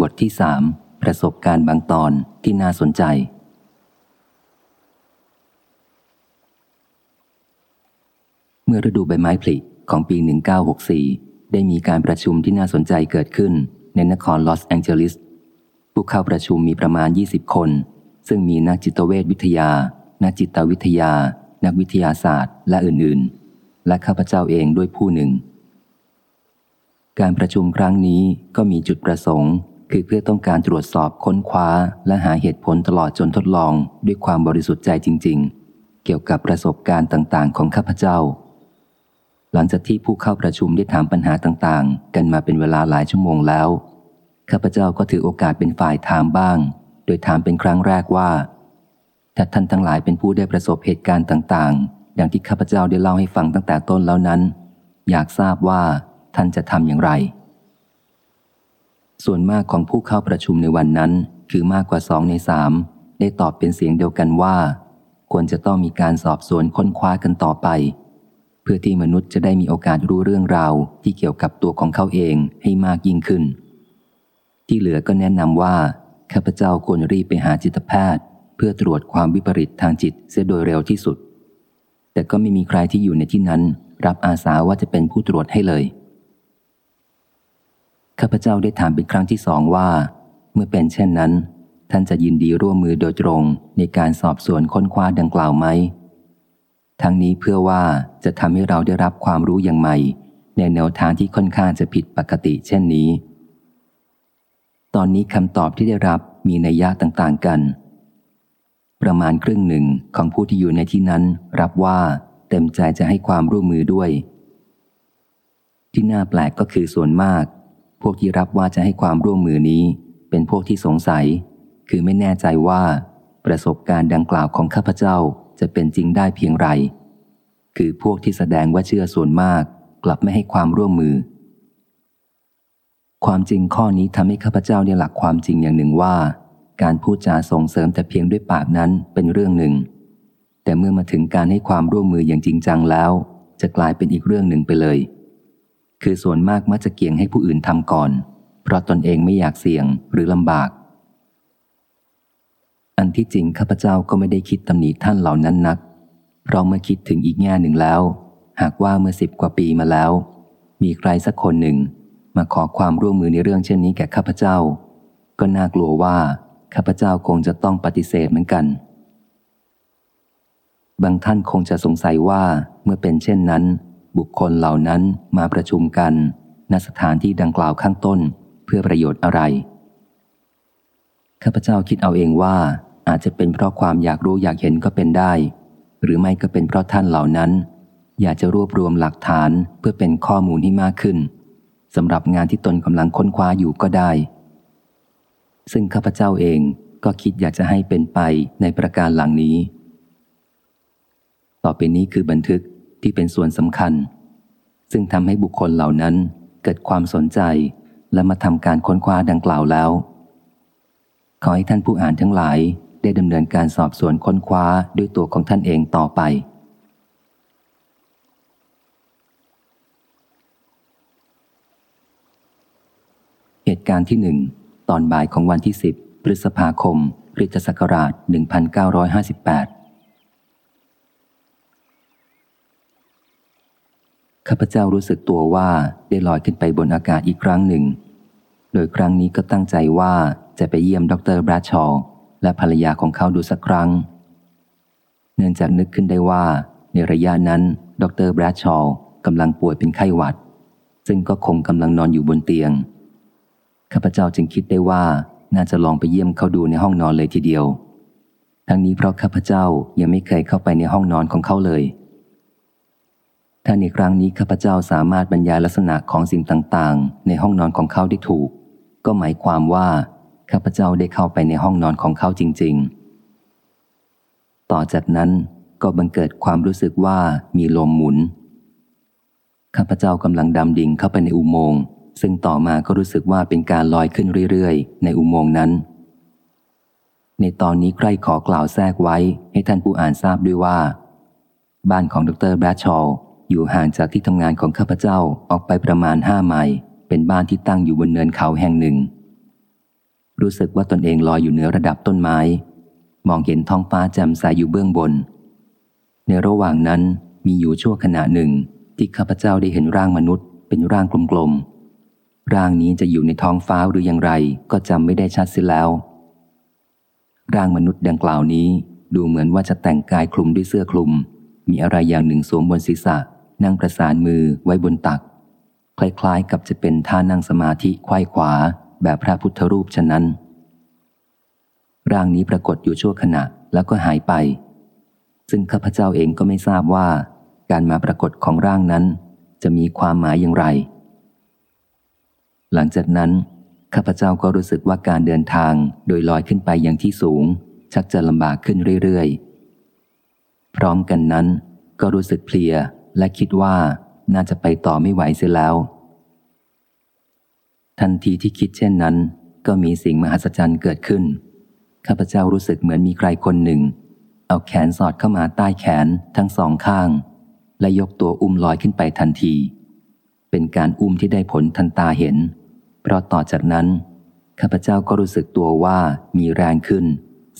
บทที่สามประสบการณ์บางตอนที่น่าสนใจ เมื่อฤดูใบไม้ผลิของปี 1964 ได้มีการประชุมที่น่าสนใจเกิดขึ้นในนครลอสแองเจลิส ผู้เข้าประชุมมีประมาณ 20 คน ซึ่งมีนักจิตเวชวิทยา นักจิตวิทยา นักวิทยาศาสตร์ และอื่นๆ และข้าพเจ้าเองด้วยผู้หนึ่ง การประชุมครั้งนี้ก็มีจุดประสงค์ คือเพื่อต้องการตรวจสอบค้นคว้า และหาเหตุผลตลอดจนทดลองด้วยความบริสุทธิ์ใจจริง ๆ เกี่ยวกับประสบการณ์ต่างๆ ของข้าพเจ้า หลังจากที่ผู้เข้าประชุมได้ถามปัญหาต่างๆ กันมาเป็นเวลาหลายชั่วโมงแล้ว ข้าพเจ้าก็ถือโอกาสเป็นฝ่ายถามบ้าง โดยถามเป็นครั้งแรกว่าถ้าท่านทั้งหลายเป็นผู้ได้ประสบเหตุการณ์ต่างๆ อย่างที่ข้าพเจ้าได้เล่าให้ฟังตั้งแต่ต้นแล้วนั้น อยากทราบว่าท่านจะทำอย่างไร ส่วนมากของผู้เข้าประชุมในวันนั้น คือมากกว่าสองในสามได้ตอบเป็นเสียงเดียวกันว่า ควรจะต้องมีการสอบสวนค้นคว้ากันต่อไป เพื่อที่มนุษย์จะได้มีโอกาสรู้เรื่องราวที่เกี่ยวกับตัวของเขาเองให้มากยิ่งขึ้น ที่เหลือก็แนะนำว่าข้าพเจ้าควรรีบไปหาจิตแพทย์ เพื่อตรวจความวิปริตทางจิตเสียโดยเร็วที่สุด แต่ก็ไม่มีใครที่อยู่ในที่นั้น รับอาสาว่าจะเป็นผู้ตรวจให้เลย ข้าพเจ้าได้ถามเป็นครั้งที่สองว่า เมื่อเป็นเช่นนั้น ท่านจะยินดีร่วมมือโดยตรงในการสอบสวนค้นคว้าดังกล่าวไหม ทั้งนี้เพื่อว่าจะทำให้เราได้รับความรู้อย่างใหม่ ในแนวทางที่ค่อนข้างจะผิดปกติเช่นนี้ ตอนนี้คำตอบที่ได้รับมีนัยยะต่างๆกัน ประมาณครึ่งหนึ่งของผู้ที่อยู่ในที่นั้น รับว่าเต็มใจจะให้ความร่วมมือด้วย ที่น่าแปลกก็คือส่วนมาก พวกที่รับว่าจะให้ความร่วมมือนี้ เป็นพวกที่สงสัย คือไม่แน่ใจว่า ประสบการณ์ดังกล่าวของข้าพเจ้าจะเป็นจริงได้เพียงไร คือพวกที่แสดงว่าเชื่อส่วนมาก กลับไม่ให้ความร่วมมือ ความจริงข้อนี้ทำให้ข้าพเจ้าได้หลักความจริงอย่างหนึ่งว่า การพูดจาส่งเสริมแต่เพียงด้วยปากนั้นเป็นเรื่องหนึ่ง แต่เมื่อมาถึงการให้ความร่วมมืออย่างจริงจังแล้ว จะกลายเป็นอีกเรื่องหนึ่งไปเลย คือส่วนมากมักจะเกี่ยงให้ผู้อื่นทำก่อน เพราะตนเองไม่อยากเสี่ยงหรือลำบาก อันที่จริงข้าพเจ้าก็ไม่ได้คิดตำหนิท่านเหล่านั้นนัก เพราะเมื่อคิดถึงอีกแง่หนึ่งแล้ว หากว่าเมื่อสิบกว่าปีมาแล้ว มีใครสักคนหนึ่ง มาขอความร่วมมือในเรื่องเช่นนี้แก่ข้าพเจ้า ก็น่ากลัวว่าข้าพเจ้าคงจะต้องปฏิเสธเหมือนกัน บางท่านคงจะสงสัยว่าเมื่อเป็นเช่นนั้น บุคคลเหล่านั้นมาประชุมกันณสถานที่ดังกล่าวข้างต้นเพื่อประโยชน์อะไร ข้าพเจ้าคิดเอาเองว่าอาจจะเป็นเพราะความอยากรู้อยากเห็นก็เป็นได้ หรือไม่ก็เป็นเพราะท่านเหล่านั้น อยากจะรวบรวมหลักฐานเพื่อเป็นข้อมูลที่มากขึ้นสำหรับงานที่ตนกำลังค้นคว้าอยู่ก็ได้ ซึ่งข้าพเจ้าเองก็คิดอยากจะให้เป็นไปในประการหลังนี้ ต่อไปนี้คือบันทึก ที่เป็นส่วนสำคัญ ซึ่งทำให้บุคคลเหล่านั้นเกิดความสนใจและมาทำการค้นคว้าดังกล่าวแล้ว ขอให้ท่านผู้อ่านทั้งหลายได้ดำเนินการสอบสวนค้นคว้าด้วยตัวของท่านเองต่อไป เหตุการณ์ที่หนึ่งตอนบ่ายของวันที่ 10 พฤษภาคมริจศักราช 1958 ข้าพเจ้ารู้สึกตัวว่าได้ลอยขึ้นไปบนอากาศอีกครั้งหนึ่ง โดยครั้งนี้ก็ตั้งใจว่าจะไปเยี่ยมดรแบรดชอลและภรรยาของเขาดูสักครั้ง เนื่องจากนึกขึ้นได้ว่า ในระยะนั้น ดรแบรดชอลกำลังป่วยเป็นไข้หวัด ซึ่งก็คงกำลังนอนอยู่บนเตียง ข้าพเจ้าจึงคิดได้ว่าน่าจะลองไปเยี่ยมเขาดูในห้องนอนเลยทีเดียว ทั้งนี้เพราะข้าพเจ้ายังไม่เคยเข้าไปในห้องนอนของเขาเลย ถ้าในครั้งนี้ข้าพเจ้าสามารถบรรยายลักษณะของสิ่งต่างๆ ในห้องนอนของเขาได้ถูก ก็หมายความว่าข้าพเจ้าได้เข้าไปในห้องนอนของเขาจริง ๆ ต่อจากนั้นก็บังเกิดความรู้สึกว่ามีลมหมุน ข้าพเจ้ากำลังดำดิ่งเข้าไปในอุโมงค์ ซึ่งต่อมาก็รู้สึกว่าเป็นการลอยขึ้นเรื่อยๆ ในอุโมงค์นั้น ในตอนนี้ใครขอกล่าวแทรกไว้ให้ท่านผู้อ่านทราบด้วยว่า บ้านของดรแบรดชอล อยู่ห่างจากที่ทำงานของข้าพเจ้าออกไปประมาณห้าไมล์เป็นบ้านที่ตั้งอยู่บนเนินเขาแห่งหนึ่ง รู้สึกว่าตนเองลอยอยู่เหนือระดับต้นไม้ มองเห็นท้องฟ้าแจ่มใสยอยู่เบื้องบน ในระหว่างนั้นมีอยู่ชั่วขณะหนึ่ง ที่ข้าพเจ้าได้เห็นร่างมนุษย์ เป็นร่างกลมๆร่างนี้จะอยู่ในท้องฟ้าหรืออย่างไร ก็จำไม่ได้ชัดเสียแล้ว ร่างมนุษย์ดังกล่าวนี้ดูเหมือนว่าจะแต่งกายคลุมด้วยเสื้อคลุม มีอะไรอย่างหนึ่งสวมบนศีรษะ นั่งประสานมือไว้บนตัก คล้ายๆกับจะเป็นท่านั่งสมาธิควายขวาแบบพระพุทธรูปฉะนั้น ร่างนี้ปรากฏอยู่ชั่วขณะแล้วก็หายไป ซึ่งข้าพเจ้าเองก็ไม่ทราบว่า การมาปรากฏของร่างนั้น จะมีความหมายอย่างไร หลังจากนั้นข้าพเจ้าก็รู้สึกว่าการเดินทางโดยลอยขึ้นไปอย่างที่สูง ชักจะลำบากขึ้นเรื่อยๆ พร้อมกันนั้นก็รู้สึกเพลีย และคิดว่าน่าจะไปต่อไม่ไหวเสียแล้ว ทันทีที่คิดเช่นนั้น ก็มีสิ่งมหัศจรรย์เกิดขึ้น ข้าพเจ้ารู้สึกเหมือนมีใครคนหนึ่ง เอาแขนสอดเข้ามาใต้แขนทั้งสองข้าง และยกตัวอุ้มลอยขึ้นไปทันที เป็นการอุ้มที่ได้ผลทันตาเห็น เพราะต่อจากนั้น ข้าพเจ้าก็รู้สึกตัวว่ามีแรงขึ้น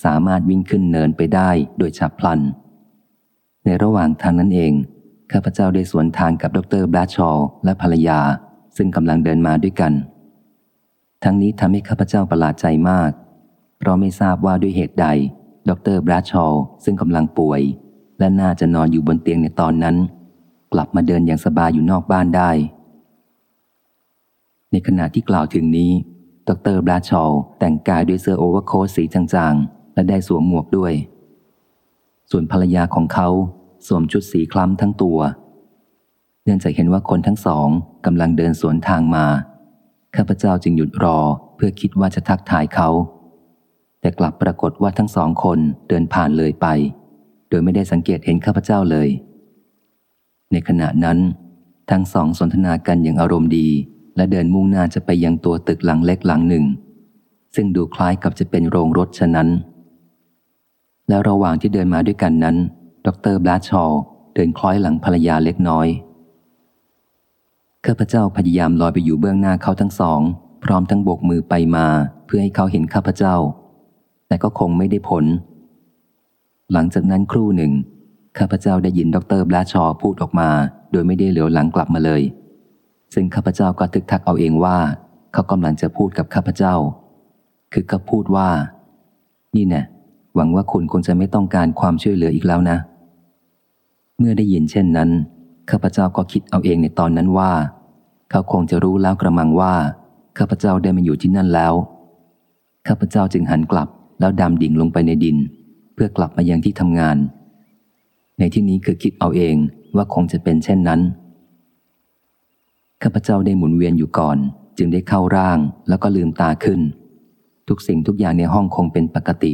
สามารถวิ่งขึ้นเนินไปได้โดยฉับพลัน ในระหว่างทางนั้นเอง ข้าพเจ้าได้สวนทางกับดรแบลชอลและภรรยา ซึ่งกำลังเดินมาด้วยกัน ทั้งนี้ทำให้ข้าพเจ้าประหลาดใจมาก เพราะไม่ทราบว่าด้วยเหตุใด ดรแบรดชอลซึ่งกำลังป่วย และน่าจะนอนอยู่บนเตียงในตอนนั้น กลับมาเดินอย่างสบายอยู่นอกบ้านได้ ในขณะที่กล่าวถึงนี้ ดรแบรดชอลแต่งกายด้วยเสื้อโอเวอร์โค้ทสีจางๆ และได้สวมหมวกด้วย ส่วนภรรยาของเขา สวมชุดสีคล้ำทั้งตัว เนื่องจากเห็นว่าคนทั้งสองกำลังเดินสวนทางมา ข้าพเจ้าจึงหยุดรอเพื่อคิดว่าจะทักทายเขา แต่กลับปรากฏว่าทั้งสองคนเดินผ่านเลยไป โดยไม่ได้สังเกตเห็นข้าพเจ้าเลย ในขณะนั้น ทั้งสองสนทนากันอย่างอารมณ์ดี และเดินมุ่งหน้าจะไปยังตัวตึกหลังเล็กหลังหนึ่ง ซึ่งดูคล้ายกับจะเป็นโรงรถฉะนั้นแล้วระหว่างที่เดินมาด้วยกันนั้น ดรบลาชอลเดินคล้อยหลังภรรยาเล็กน้อยข้าพเจ้าพยายามลอยไปอยู่เบื้องหน้าเขาทั้งสอง พร้อมทั้งโบกมือไปมาเพื่อให้เขาเห็นข้าพเจ้า แต่ก็คงไม่ได้ผล หลังจากนั้นครู่หนึ่ง ข้าพเจ้าได้ยินดรบลชอพูดออกมา โดยไม่ได้เหลียวหลังกลับมาเลย ซึ่งข้าพเจ้าก็ทึกทักเอาเองว่า เขากำลังจะพูดกับข้าพเจ้า คือเขาพูดว่า นี่แน่หวังว่าคุณคงจะไม่ต้องการความช่วยเหลืออีกแล้วนะเเมื่อได้ยินเช่นนั้นข้าพเจ้าก็คิดเอาเองในตอนนั้นว่า เขาคงจะรู้แล้วกระมังว่าข้าพเจ้าได้มาอยู่ที่นั่นแล้วข้าพเจ้าจึงหันกลับแล้วดำดิ่งลงไปในดิน เพื่อกลับมายังที่ทำงาน ในที่นี้คือคิดเอาเองว่าคงจะเป็นเช่นนั้นข้าพเจ้าได้หมุนเวียนอยู่ก่อน จึงได้เข้าร่างแล้วก็ลืมตาขึ้น ทุกสิ่งทุกอย่างในห้องคงเป็นปกติ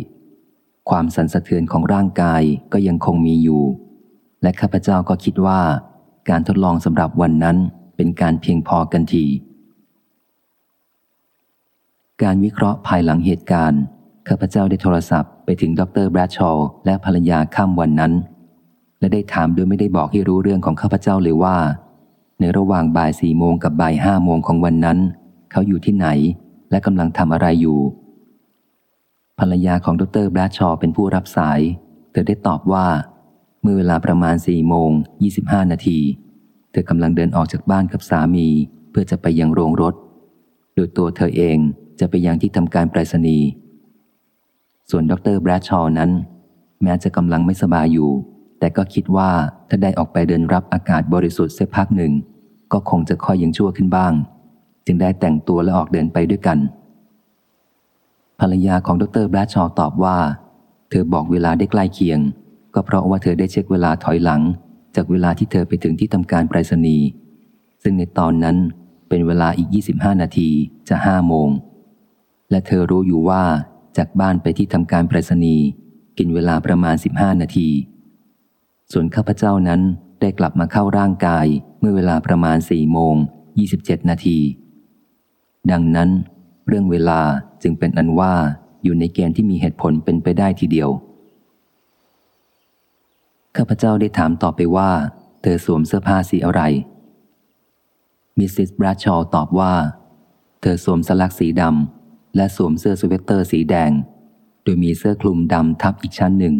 ความสั่นสะเทือนของร่างกายก็ยังคงมีอยู่ และข้าพเจ้าก็คิดว่า การทดลองสำหรับวันนั้นเป็นการเพียงพอกันที การวิเคราะห์ภายหลังเหตุการณ์ ข้าพเจ้าได้โทรศัพท์ไปถึงดรแบรดชอลและภรรยาข้ามวันนั้น และได้ถามโดยไม่ได้บอกให้รู้เรื่องของข้าพเจ้าเลยว่า ในระหว่างบ่ายสี่โมงกับบ่ายห้าโมงของวันนั้น เขาอยู่ที่ไหน และกำลังทำอะไรอยู่ ภรรยาของดรแบรดชอเป็นผู้รับสาย เธอได้ตอบว่า มื่อเวลาประมาณสี่โมงยี่สิบห้านาที เธอกำลังเดินออกจากบ้านกับสามี เพื่อจะไปยังโรงรถ โดยตัวเธอเองจะไปยังที่ทำการไปรษณีย์ส่วนดรแบรดชอนั้น แม้จะกำลังไม่สบายอยู่ แต่ก็คิดว่าถ้าได้ออกไปเดินรับอากาศบริสุทธิ์เสียพักหนึ่ง ก็คงจะค่อยยังชั่วขึ้นบ้าง จึงได้แต่งตัวและออกเดินไปด้วยกัน ภรรยาของดรแบรดชอตอบว่า เธอบอกเวลาได้ใกล้เคียง ก็เพราะว่าเธอได้เช็คเวลาถอยหลัง จากเวลาที่เธอไปถึงที่ทำการไปรษณีย์ซึ่งในตอนนั้นเป็นเวลาอีก 25 นาทีจะห้าโมง และเธอรู้อยู่ว่าจากบ้านไปที่ทำการไปรษณีย์กินเวลาประมาณ 15 นาที ส่วนข้าพเจ้านั้นได้กลับมาเข้าร่างกายเมื่อเวลาประมาณ4โมง 27 นาที ดังนั้น เรื่องเวลาจึงเป็นอันว่าอยู่ในเกณฑ์ที่มีเหตุผลเป็นไปได้ทีเดียว ข้าพเจ้าได้ถามต่อไปว่า เธอสวมเสื้อผ้าสีอะไร มิสซิสบราชอตอบว่า เธอสวมสลักสีดำและสวมเสื้อสเวตเตอร์สีแดง โดยมีเสื้อคลุมดำทับอีกชั้นหนึ่ง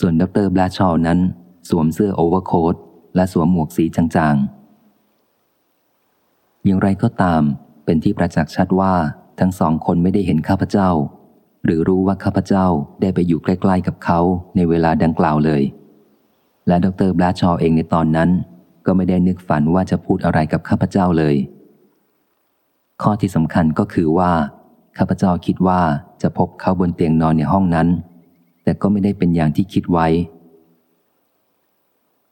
ส่วนดรแบลชอลนั้น สวมเสื้อโอเวอร์โค้ทและสวมหมวกสีจางๆ อย่างไรก็ตาม เป็นที่ประจักษ์ชัดว่าทั้งสองคนไม่ได้เห็นข้าพเจ้า หรือรู้ว่าข้าพเจ้าได้ไปอยู่ใกล้ๆกับเขาในเวลาดังกล่าวเลย และดรแบลชอเองในตอนนั้น ก็ไม่ได้นึกฝันว่าจะพูดอะไรกับข้าพเจ้าเลย ข้อที่สำคัญก็คือว่าข้าพเจ้าคิดว่าจะพบเขาบนเตียงนอนในห้องนั้น แต่ก็ไม่ได้เป็นอย่างที่คิดไว้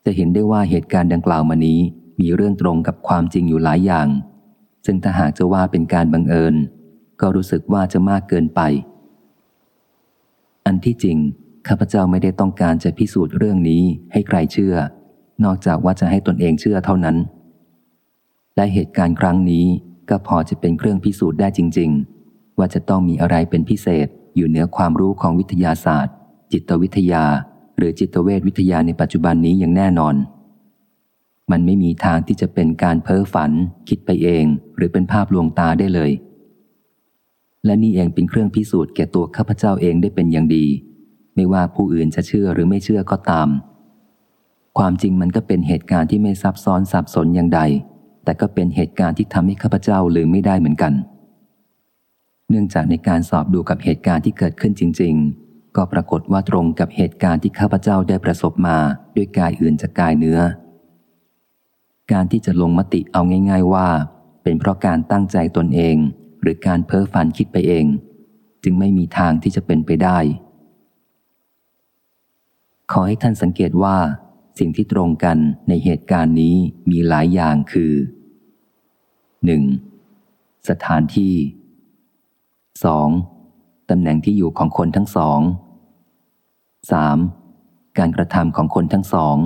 จะเห็นได้ว่าเหตุการณ์ดังกล่าวมานี้มีเรื่องตรงกับความจริงอยู่หลายอย่าง ซึ่งถ้าหากจะว่าเป็นการบังเอิญ ก็รู้สึกว่าจะมากเกินไป อันที่จริง ข้าพเจ้าไม่ได้ต้องการจะพิสูจน์เรื่องนี้ให้ใครเชื่อ นอกจากว่าจะให้ตนเองเชื่อเท่านั้น และเหตุการณ์ครั้งนี้ก็พอจะเป็นเครื่องพิสูจน์ได้จริง ๆ ว่าจะต้องมีอะไรเป็นพิเศษอยู่เหนือความรู้ของวิทยาศาสตร์ จิตวิทยา หรือจิตเวชวิทยาในปัจจุบันนี้อย่างแน่นอน มันไม่มีทางที่จะเป็นการเพ้อฝัน คิดไปเอง หรือเป็นภาพลวงตาได้เลย และนี่เองเป็นเครื่องพิสูจน์แก่ตัวข้าพเจ้าเองได้เป็นอย่างดี ไม่ว่าผู้อื่นจะเชื่อหรือไม่เชื่อก็ตาม ความจริงมันก็เป็นเหตุการณ์ที่ไม่ซับซ้อนสับสนอย่างใด แต่ก็เป็นเหตุการณ์ที่ทำให้ข้าพเจ้าลืมไม่ได้เหมือนกัน เนื่องจากในการสอบดูกับเหตุการณ์ที่เกิดขึ้นจริง ๆ ก็ปรากฏว่าตรงกับเหตุการณ์ที่ข้าพเจ้าได้ประสบมาด้วยกายอื่นจากกายเนื้อ การที่จะลงมติเอาง่าย ๆว่า เป็นเพราะการตั้งใจตนเอง หรือการเพ้อฝันคิดไปเอง จึงไม่มีทางที่จะเป็นไปได้ ขอให้ท่านสังเกตว่า สิ่งที่ตรงกันในเหตุการณ์นี้มีหลายอย่างคือ 1. สถานที่ 2. ตำแหน่งที่อยู่ของคนทั้งสอง 3. การกระทำของคนทั้งสอง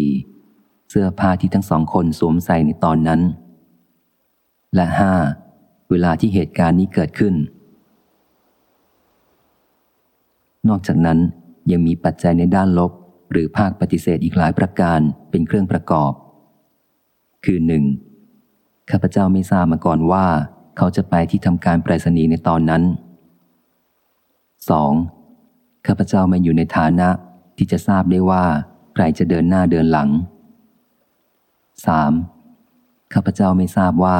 4. เสื้อผ้าที่ทั้งสองคนสวมใส่ในตอนนั้น และห้าเวลาที่เหตุการณ์นี้เกิดขึ้น นอกจากนั้นยังมีปัจจัยในด้านลบ หรือภาคปฏิเสธอีกหลายประการเป็นเครื่องประกอบ คือหนึ่งข้าพเจ้าไม่ทราบมาก่อนว่า เขาจะไปที่ทำการไปรษณีย์ในตอนนั้น 2. ข้าพเจ้าไม่อยู่ในฐานะที่จะทราบได้ว่า ใครจะเดินหน้าเดินหลัง 3. ข้าพเจ้าไม่ทราบว่า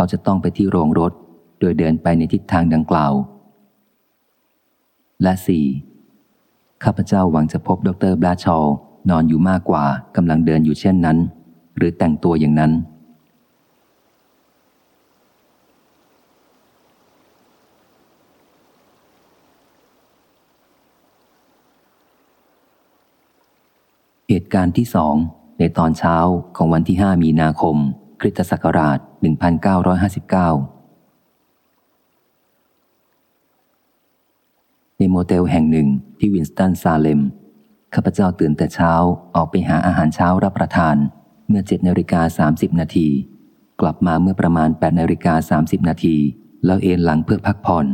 เขาจะต้องไปที่โรงรถ โดยเดินไปในทิศทางดังกล่าว และสี่ข้าพเจ้าหวังจะพบดรบลชอลนอนอยู่มากกว่ากำลังเดินอยู่เช่นนั้น หรือแต่งตัวอย่างนั้น เหตุการณ์ที่สองในตอนเช้าของวันที่ห้ามีนาคม คริสตศักราช 1959 ในโมเตลแห่งหนึ่งที่วินสตันซาเลม ข้าพเจ้าตื่นแต่เช้าออกไปหาอาหารเช้ารับประทาน เมื่อ7นาฬิกา30 นาที กลับมาเมื่อประมาณ8นาฬิกา30 นาที แล้วเอนหลังเพื่อพักผ่อน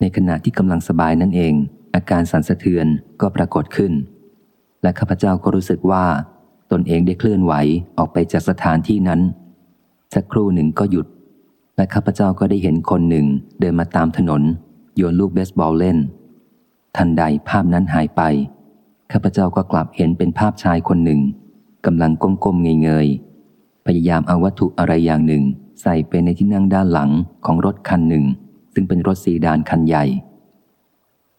ในขณะที่กำลังสบายนั่นเอง อาการสั่นสะเทือนก็ปรากฏขึ้น และข้าพเจ้าก็รู้สึกว่า ตนเองได้เคลื่อนไหวออกไปจากสถานที่นั้น สักครู่หนึ่งก็หยุด และข้าพเจ้าก็ได้เห็นคนหนึ่งเดินมาตามถนน โยนลูกเบสบอลเล่น ทันใดภาพนั้นหายไป ข้าพเจ้าก็กลับเห็นเป็นภาพชายคนหนึ่งกำลังก้มๆเงยๆพยายามเอาวัตถุอะไรอย่างหนึ่ง ใส่ไปในที่นั่งด้านหลังของรถคันหนึ่ง ซึ่งเป็นรถสีดานคันใหญ่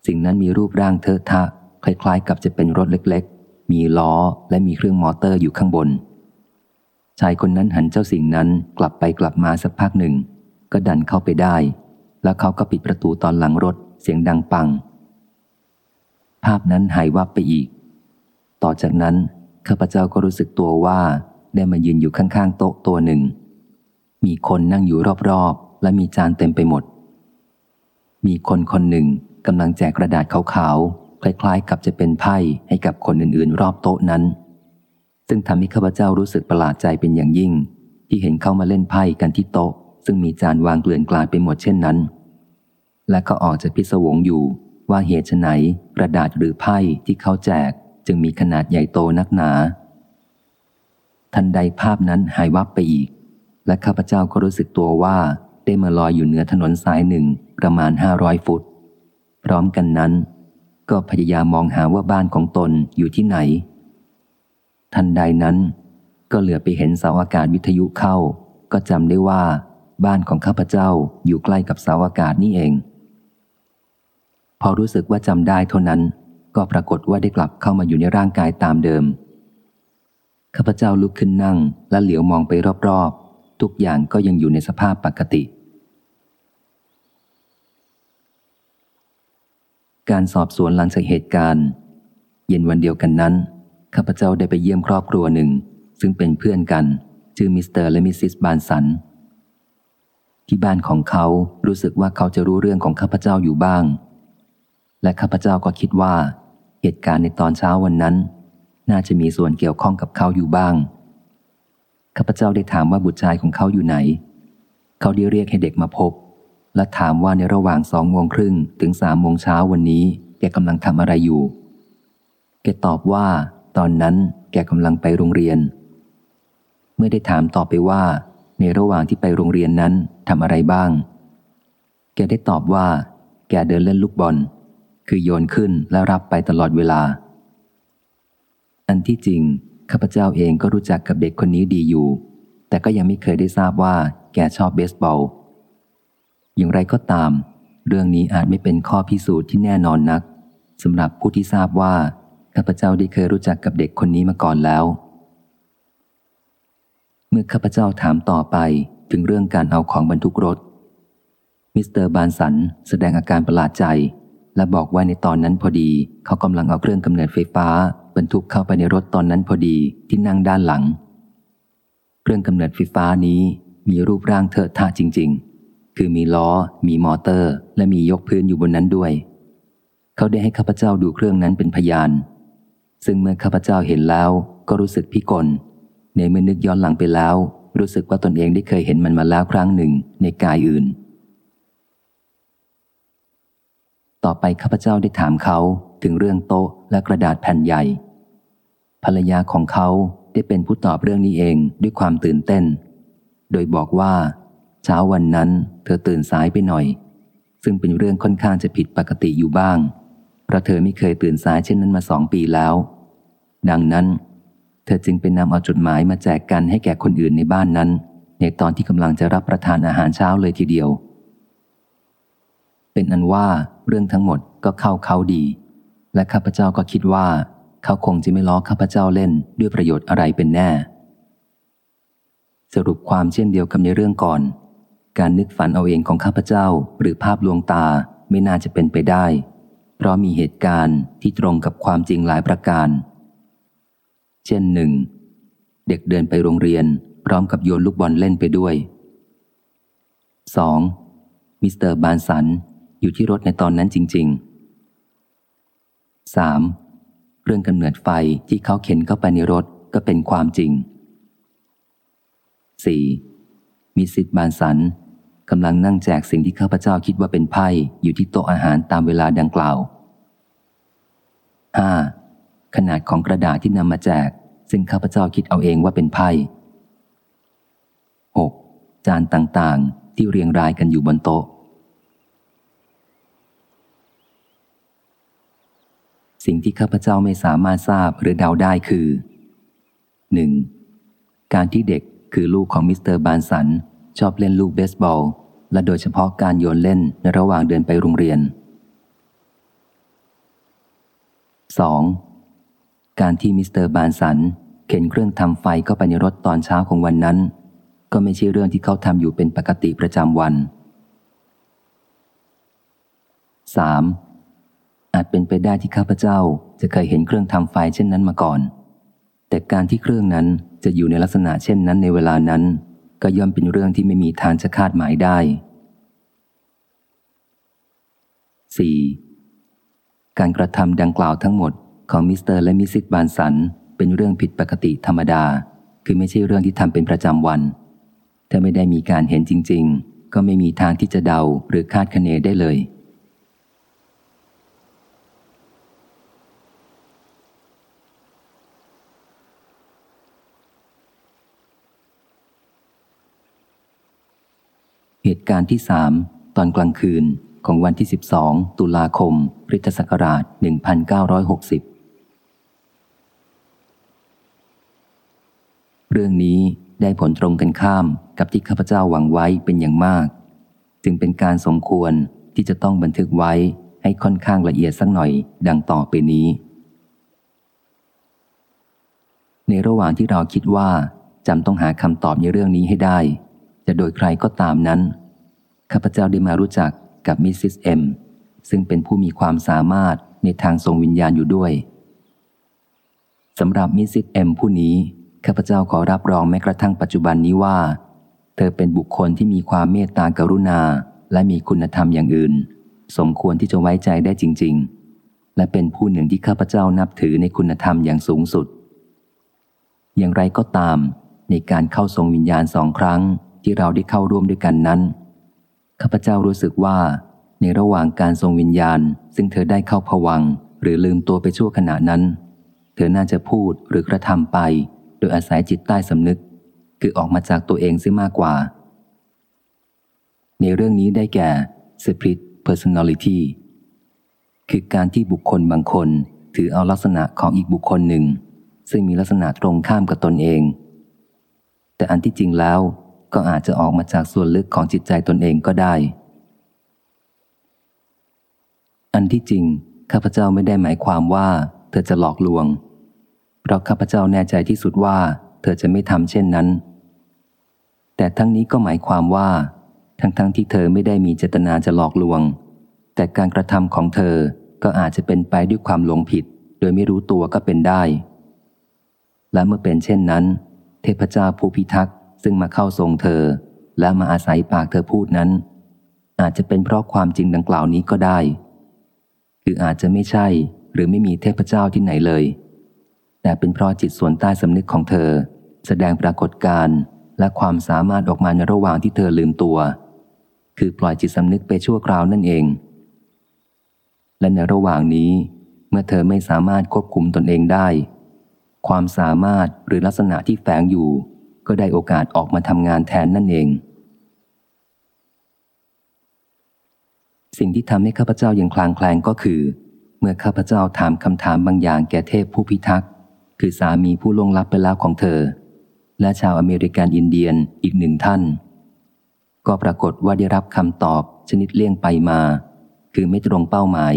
สิ่งนั้นมีรูปร่างเทอะทะคล้ายๆ กับจะเป็นรถเล็ก มีล้อและมีเครื่องมอเตอร์อยู่ข้างบน ชายคนนั้นหันเจ้าสิ่งนั้นกลับไปกลับมาสักพักหนึ่ง ก็ดันเข้าไปได้ แล้วเขาก็ปิดประตูตอนหลังรถเสียงดังปัง ภาพนั้นหายวับไปอีก ต่อจากนั้นข้าพเจ้าก็รู้สึกตัวว่าได้มายืนอยู่ข้างๆโต๊ะตัวหนึ่ง มีคนนั่งอยู่รอบๆ และมีจานเต็มไปหมด มีคนคนหนึ่งกำลังแจกกระดาษขาว คล้ายๆ กับจะเป็นไพ่ให้กับคนอื่นๆ รอบโต๊ะนั้น ซึ่งทำให้ข้าพเจ้ารู้สึกประหลาดใจเป็นอย่างยิ่ง ที่เห็นเข้ามาเล่นไพ่กันที่โต๊ะ ซึ่งมีจานวางเกลื่อนกลาดไปหมดเช่นนั้น และก็ออกจะพิศวงอยู่ว่าเหตุไหนกระดาษหรือไพ่ที่เขาแจกจึงมีขนาดใหญ่โตนักหนา ทันใดภาพนั้นหายวับไปอีก และข้าพเจ้าก็รู้สึกตัวว่าได้มาลอยอยู่เหนือถนนสายหนึ่งประมาณห้าร้อยฟุต พร้อมกันนั้น ก็พยายามมองหาว่าบ้านของตนอยู่ที่ไหน ทันใดนั้น ก็เหลือไปเห็นเสาอากาศวิทยุเข้า ก็จำได้ว่า บ้านของข้าพเจ้าอยู่ใกล้กับเสาอากาศนี่เอง พอรู้สึกว่าจำได้เท่านั้น ก็ปรากฏว่าได้กลับเข้ามาอยู่ในร่างกายตามเดิมข้าพเจ้าลุกขึ้นนั่งและเหลียวมองไปรอบๆ ทุกอย่างก็ยังอยู่ในสภาพปกติ การสอบสวนหลังจากเหตุการณ์ เย็นวันเดียวกันนั้นข้าพเจ้าได้ไปเยี่ยมครอบครัวหนึ่ง ซึ่งเป็นเพื่อนกัน ชื่อมิสเตอร์และมิสซิสบานสัน ที่บ้านของเขารู้สึกว่าเขาจะรู้เรื่องของข้าพเจ้าอยู่บ้าง และข้าพเจ้าก็คิดว่า เหตุการณ์ในตอนเช้าวันนั้น น่าจะมีส่วนเกี่ยวข้องกับเขาอยู่บ้างข้าพเจ้าได้ถามว่าบุตรชายของเขาอยู่ไหน เขาได้เรียกให้เด็กมาพบ และถามว่าในระหว่างสองโมงครึ่งถึงสามโมงเช้าวันนี้ แกกำลังทำอะไรอยู่ แกตอบว่า ตอนนั้นแกกำลังไปโรงเรียน เมื่อได้ถามต่อไปว่า ในระหว่างที่ไปโรงเรียนนั้นทำอะไรบ้าง แกได้ตอบว่า แกเดินเล่นลูกบอล คือโยนขึ้นและรับไปตลอดเวลา อันที่จริงข้าพเจ้าเองก็รู้จักกับเด็กคนนี้ดีอยู่ แต่ก็ยังไม่เคยได้ทราบว่า แกชอบเบสบอล อย่างไรก็ตาม เรื่องนี้อาจไม่เป็นข้อพิสูจน์ที่แน่นอนนักสำหรับผู้ที่ทราบว่าข้าพเจ้าได้เคยรู้จักกับเด็กคนนี้มาก่อนแล้ว เมื่อข้าพเจ้าถามต่อไปถึงเรื่องการเอาของบรรทุกรถ มิสเตอร์บานสันแสดงอาการประหลาดใจ และบอกว่าในตอนนั้นพอดี เขากำลังเอาเครื่องกำเนิดไฟฟ้า บรรทุกเข้าไปในรถตอนนั้นพอดีที่นั่งด้านหลัง เครื่องกำเนิดไฟฟ้านี้มีรูปร่างเทอะทะจริง ๆ คือมีล้อ มีมอเตอร์ และมียกพื้นอยู่บนนั้นด้วย เขาได้ให้ข้าพเจ้าดูเครื่องนั้นเป็นพยาน ซึ่งเมื่อข้าพเจ้าเห็นแล้วก็รู้สึกพิกล ในเมื่อนึกย้อนหลังไปแล้ว รู้สึกว่าตนเองได้เคยเห็นมันมาแล้วครั้งหนึ่งในกายอื่น ต่อไปข้าพเจ้าได้ถามเขาถึงเรื่องโต๊ะและกระดาษแผ่นใหญ่ ภรรยาของเขาได้เป็นผู้ตอบเรื่องนี้เองด้วยความตื่นเต้น โดยบอกว่า เช้าวันนั้น เธอตื่นสายไปหน่อย ซึ่งเป็นเรื่องค่อนข้างจะผิดปกติอยู่บ้าง เพราะเธอไม่เคยตื่นสายเช่นนั้นมาสองปีแล้ว ดังนั้น เธอจึงไปนำเอาจดหมายมาแจกกันให้แก่คนอื่นในบ้านนั้น ในตอนที่กำลังจะรับประทานอาหารเช้าเลยทีเดียว เป็นอันว่าเรื่องทั้งหมดก็เข้าเขาดี และข้าพเจ้าก็คิดว่า เขาคงจะไม่ล้อข้าพเจ้าเล่นด้วยประโยชน์อะไรเป็นแน่ สรุปความเช่นเดียวกับในเรื่องก่อน การนึกฝันเอาเองของข้าพเจ้าหรือภาพลวงตาไม่น่าจะเป็นไปได้ เพราะมีเหตุการณ์ที่ตรงกับความจริงหลายประการ เช่นหนึ่ง เด็กเดินไปโรงเรียน พร้อมกับโยนลูกบอลเล่นไปด้วย 2. มิสเตอร์บานสันอยู่ที่รถในตอนนั้นจริง ๆ 3. เรื่องกำเนิดไฟที่เขาเข็นเข้าไปในรถก็เป็นความจริง 4. มิสซิสบานสัน กำลังนั่งแจกสิ่งที่ข้าพเจ้าคิดว่าเป็นไพ่อยู่ที่โต๊ะอาหารตามเวลาดังกล่าว 5. ขนาดของกระดาษที่นำมาแจก ซึ่งข้าพเจ้าคิดเอาเองว่าเป็นไพ่ 6. จานต่างๆ ที่เรียงรายกันอยู่บนโต๊ะ สิ่งที่ข้าพเจ้าไม่สามารถทราบหรือเดาได้คือ 1. การที่เด็กคือลูกของมิสเตอร์บานสันชอบเล่นลูกเบสบอล และโดยเฉพาะการโยนเล่นในระหว่างเดินไปโรงเรียน 2. การที่มิสเตอร์บานสันเข็นเครื่องทำไฟเข้าไปในรถตอนเช้าของวันนั้น ก็ไม่ใช่เรื่องที่เขาทำอยู่เป็นปกติประจำวัน 3. อาจเป็นไปได้ที่ข้าพเจ้าจะเคยเห็นเครื่องทำไฟเช่นนั้นมาก่อน แต่การที่เครื่องนั้นจะอยู่ในลักษณะเช่นนั้นในเวลานั้น ก็ย่อมเป็นเรื่องที่ไม่มีทางจะคาดหมายได้ 4. การกระทำดังกล่าวทั้งหมดของมิสเตอร์และมิสซิสบานสันเป็นเรื่องผิดปกติธรรมดา คือไม่ใช่เรื่องที่ทำเป็นประจำวัน ถ้าไม่ได้มีการเห็นจริง ๆ ก็ไม่มีทางที่จะเดาหรือคาดคะเนได้เลย เหตุการณ์ที่สามตอนกลางคืนของวันที่ 12 ตุลาคมพุทธศักราช 1960 เรื่องนี้ได้ผลตรงกันข้ามกับที่ข้าพเจ้าหวังไว้เป็นอย่างมาก จึงเป็นการสมควรที่จะต้องบันทึกไว้ให้ค่อนข้างละเอียดสักหน่อยดังต่อไปนี้ ในระหว่างที่เราคิดว่าจำต้องหาคำตอบในเรื่องนี้ให้ได้ จะโดยใครก็ตามนั้น ข้าพเจ้าได้มารู้จักกับมิสซิสเอ็มซึ่งเป็นผู้มีความสามารถในทางทรงวิญญาณอยู่ด้วยสำหรับมิสซิสเอ็มผู้นี้ ข้าพเจ้าขอรับรองแม้กระทั่งปัจจุบันนี้ว่า เธอเป็นบุคคลที่มีความเมตตากรุณา และมีคุณธรรมอย่างอื่น สมควรที่จะไว้ใจได้จริง ๆ และเป็นผู้หนึ่งที่ข้าพเจ้านับถือในคุณธรรมอย่างสูงสุด อย่างไรก็ตาม ในการเข้าทรงวิญญาณสองครั้ง ที่เราได้เข้าร่วมด้วยกันนั้น ข้าพเจ้ารู้สึกว่า ในระหว่างการทรงวิญญาณ ซึ่งเธอได้เข้าผวัง หรือลืมตัวไปชั่วขณะนั้น เธอน่าจะพูดหรือกระทำไป โดยอาศัยจิตใต้สำนึก คือออกมาจากตัวเองซิมากกว่า ในเรื่องนี้ได้แก่ split personality คือการที่บุคคลบางคนถือเอาลักษณะของอีกบุคคลหนึ่ง ซึ่งมีลักษณะตรงข้ามกับตนเอง แต่อันที่จริงแล้ว ก็อาจจะออกมาจากส่วนลึกของจิตใจตนเองก็ได้ อันที่จริง ข้าพเจ้าไม่ได้หมายความว่า เธอจะหลอกลวง เพราะข้าพเจ้าแน่ใจที่สุดว่า เธอจะไม่ทำเช่นนั้น แต่ทั้งนี้ก็หมายความว่า ทั้งๆทที่เธอไม่ได้มีเจตนาจะหลอกลวง แต่การกระทำของเธอก็อาจจะเป็นไปด้วยความหลงผิด โดยไม่รู้ตัวก็เป็นได้ และเมื่อเป็นเช่นนั้น เทพเจ้าผู้พิทักษ์ ซึ่งมาเข้าทรงเธอ และมาอาศัยปากเธอพูดนั้น อาจจะเป็นเพราะความจริงดังกล่าวนี้ก็ได้ คืออาจจะไม่ใช่หรือไม่มีเทพเจ้าที่ไหนเลย แต่เป็นเพราะจิตส่วนใต้สำนึกของเธอ แสดงปรากฏการและความสามารถออกมาในระหว่างที่เธอลืมตัว คือปล่อยจิตสำนึกไปชั่วคราวนั่นเอง และในระหว่างนี้ เมื่อเธอไม่สามารถควบคุมตนเองได้ ความสามารถหรือลักษณะที่แฝงอยู่ ก็ได้โอกาสออกมาทำงานแทนนั่นเอง สิ่งที่ทำให้ข้าพเจ้ายังคลางแคลงก็คือ เมื่อข้าพเจ้าถามคำถามบางอย่างแก่เทพผู้พิทักษ์คือสามีผู้ล่วงลับไปแล้วของเธอ และชาวอเมริกันอินเดียนอีกหนึ่งท่าน ก็ปรากฏว่าได้รับคำตอบชนิดเลี่ยงไปมา คือไม่ตรงเป้าหมาย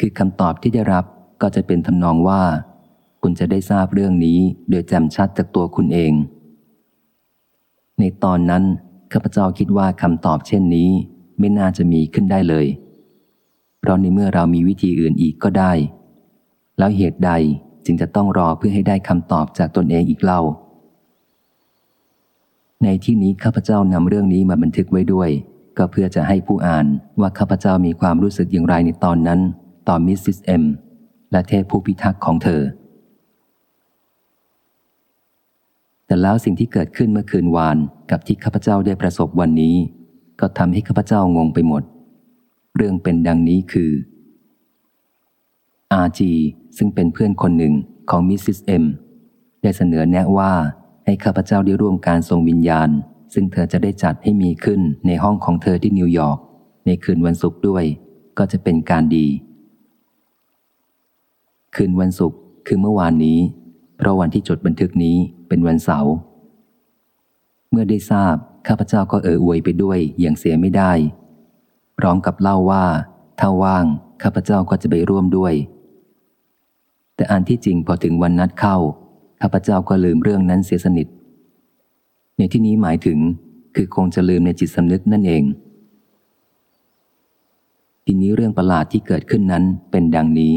คือคำตอบที่ได้รับก็จะเป็นทำนองว่า คุณจะได้ทราบเรื่องนี้โดยแจ่มชัดจากตัวคุณเอง ในตอนนั้นข้าพเจ้าคิดว่าคำตอบเช่นนี้ไม่น่าจะมีขึ้นได้เลย เพราะในเมื่อเรามีวิธีอื่นอีกก็ได้ แล้วเหตุใดจึงจะต้องรอเพื่อให้ได้คำตอบจากตนเองอีกเล่า ในที่นี้ข้าพเจ้านำเรื่องนี้มาบันทึกไว้ด้วย ก็เพื่อจะให้ผู้อ่านว่าข้าพเจ้ามีความรู้สึกอย่างไรในตอนนั้น ต่อมิสซิสเอ็มและเทพผู้พิทักษ์ของเธอ แต่แล้วสิ่งที่เกิดขึ้นเมื่อคืนวานกับที่ข้าพเจ้าได้ประสบวันนี้ ก็ทำให้ข้าพเจ้างงไปหมด เรื่องเป็นดังนี้คืออาร์จีซึ่งเป็นเพื่อนคนหนึ่งของมิสซิสเอ็มได้เสนอแนะว่าให้ข้าพเจ้าได้ร่วมการทรงวิญญาณ ซึ่งเธอจะได้จัดให้มีขึ้นในห้องของเธอที่นิวยอร์กในคืนวันศุกร์ด้วย ก็จะเป็นการดี คืนวันศุกร์คือเมื่อวานนี้ เพราะวันที่จดบันทึกนี้เป็นวันเสาร์ เมื่อได้ทราบ ข้าพเจ้าก็เอ่ออวยไปด้วยอย่างเสียไม่ได้ พร้อมกับเล่าว่า ถ้าว่าง ข้าพเจ้าก็จะไปร่วมด้วย แต่อันที่จริงพอถึงวันนัดเข้า ข้าพเจ้าก็ลืมเรื่องนั้นเสียสนิท ในที่นี้หมายถึงคือคงจะลืมในจิตสำนึกนั่นเอง ทีนี้เรื่องประหลาดที่เกิดขึ้นนั้นเป็นดังนี้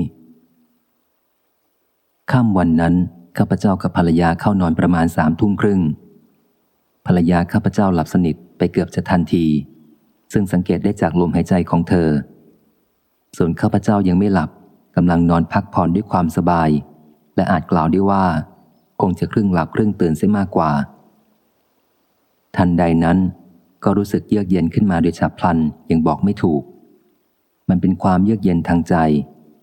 ค่ำวันนั้น ข้าพเจ้ากับภรรยาเข้านอนประมาณสามทุ่มครึ่ง ภรรยาข้าพเจ้าหลับสนิทไปเกือบจะทันที ซึ่งสังเกตได้จากลมหายใจของเธอ ส่วนข้าพเจ้ายังไม่หลับกำลังนอนพักผ่อนด้วยความสบาย และอาจกล่าวได้ว่า คงจะครึ่งหลับครึ่งตื่นเสียมากกว่า ทันใดนั้นก็รู้สึกเยือกเย็นขึ้นมาโดยฉับพลันยังบอกไม่ถูก มันเป็นความเยือกเย็นทางใจ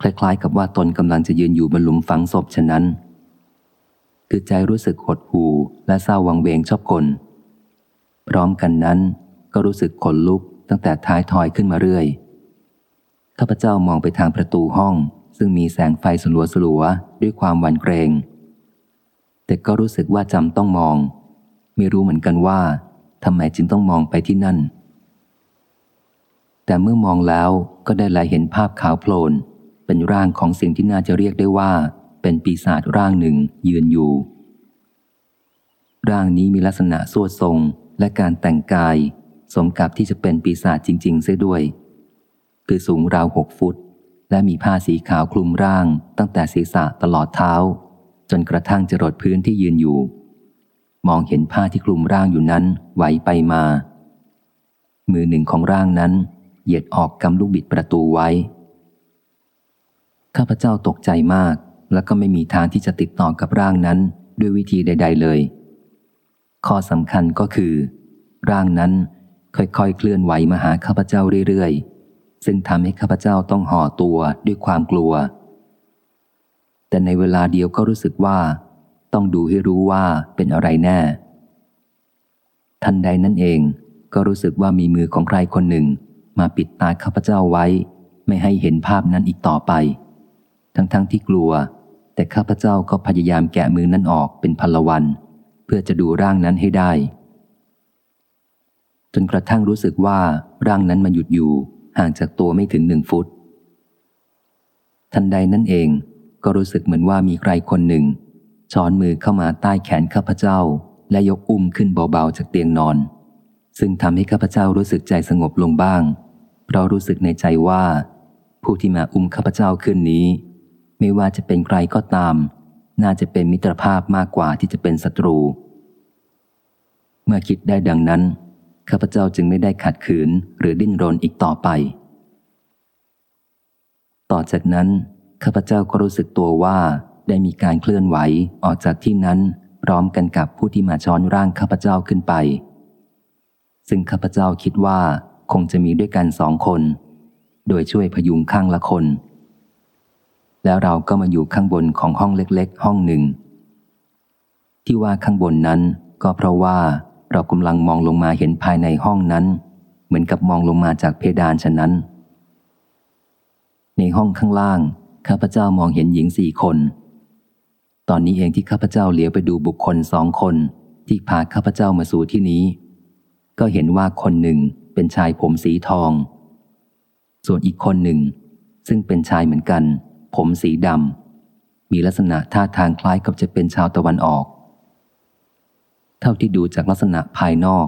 คล้ายๆ กับว่าตนกำลังจะยืนอยู่บนหลุมฝังศพฉะนั้น คือใจรู้สึกหดหู่และเศร้าวังเวงชอบกล พร้อมกันนั้นก็รู้สึกขนลุกตั้งแต่ท้ายทอยขึ้นมาเรื่อยข้าพเจ้ามองไปทางประตูห้อง ซึ่งมีแสงไฟสลัวสลัวด้วยความหวั่นเกรง แต่ก็รู้สึกว่าจำต้องมอง ไม่รู้เหมือนกันว่าทำไมจึงต้องมองไปที่นั่น แต่เมื่อมองแล้วก็ได้ลายเห็นภาพขาวโพลน เป็นร่างของสิ่งที่น่าจะเรียกได้ว่า เป็นปีศาจร่างหนึ่งยืนอยู่ ร่างนี้มีลักษณะสวดทรงและการแต่งกาย สมกับที่จะเป็นปีศาจจริง ๆ เสียด้วย คือสูงราวหกฟุต และมีผ้าสีขาวคลุมร่างตั้งแต่ศีรษะตลอดเท้า จนกระทั่งจรดพื้นที่ยืนอยู่ มองเห็นผ้าที่คลุมร่างอยู่นั้นไหวไปมา มือหนึ่งของร่างนั้น เหยียดออกกำลูกบิดประตูไว้ข้าพเจ้าตกใจมาก แล้วก็ไม่มีทางที่จะติดต่อกับร่างนั้นด้วยวิธีใด ๆ เลย ข้อสำคัญก็คือ ร่างนั้นค่อยๆ เคลื่อนไหวมาหาข้าพเจ้าเรื่อยๆ ซึ่งทำให้ข้าพเจ้าต้องห่อตัวด้วยความกลัว แต่ในเวลาเดียวก็รู้สึกว่า ต้องดูให้รู้ว่าเป็นอะไรแน่ ทันใดนั่นเองก็รู้สึกว่ามีมือของใครคนหนึ่ง มาปิดตาข้าพเจ้าไว้ ไม่ให้เห็นภาพนั้นอีกต่อไป ทั้งๆทที่กลัว แต่ข้าพเจ้าก็พยายามแกะมือนั้นออกเป็นพลวัน เพื่อจะดูร่างนั้นให้ได้ จนกระทั่งรู้สึกว่าร่างนั้นมาหยุดอยู่ห่างจากตัวไม่ถึงหนึ่งฟุต ทันใดนั่นเองก็รู้สึกเหมือนว่ามีใครคนหนึ่ง ช้อนมือเข้ามาใต้แขนข้าพเจ้า และยกอุ้มขึ้นเบาๆจากเตียงนอน ซึ่งทำให้ข้าพเจ้ารู้สึกใจสงบลงบ้าง เพราะรู้สึกในใจว่า ผู้ที่มาอุ้มข้าพเจ้าขึ้นนี้ ไม่ว่าจะเป็นใครก็ตาม น่าจะเป็นมิตรภาพมากกว่าที่จะเป็นศัตรู เมื่อคิดได้ดังนั้น ข้าพเจ้าจึงไม่ได้ขัดขืนหรือดิ้นรนอีกต่อไป ต่อจากนั้น ข้าพเจ้าก็รู้สึกตัวว่าได้มีการเคลื่อนไหวออกจากที่นั้นพร้อมกันกับผู้ที่มาช้อนร่างข้าพเจ้าขึ้นไป ซึ่งข้าพเจ้าคิดว่าคงจะมีด้วยกันสองคน โดยช่วยพยุงข้างละคน แล้วเราก็มาอยู่ข้างบนของห้องเล็กๆ ห้องหนึ่ง ที่ว่าข้างบนนั้นก็เพราะว่าเรากำลังมองลงมาเห็นภายในห้องนั้น เหมือนกับมองลงมาจากเพดานฉะนั้น ในห้องข้างล่าง ข้าพเจ้ามองเห็นหญิงสี่คน ตอนนี้เองที่ข้าพเจ้าเหลียวไปดูบุคคลสองคนที่พาข้าพเจ้ามาสู่ที่นี้ ก็เห็นว่าคนหนึ่งเป็นชายผมสีทอง ส่วนอีกคนหนึ่ง ซึ่งเป็นชายเหมือนกัน ผมสีดำ มีลักษณะท่าทางคล้ายกับจะเป็นชาวตะวันออก เท่าที่ดูจากลักษณะภายนอก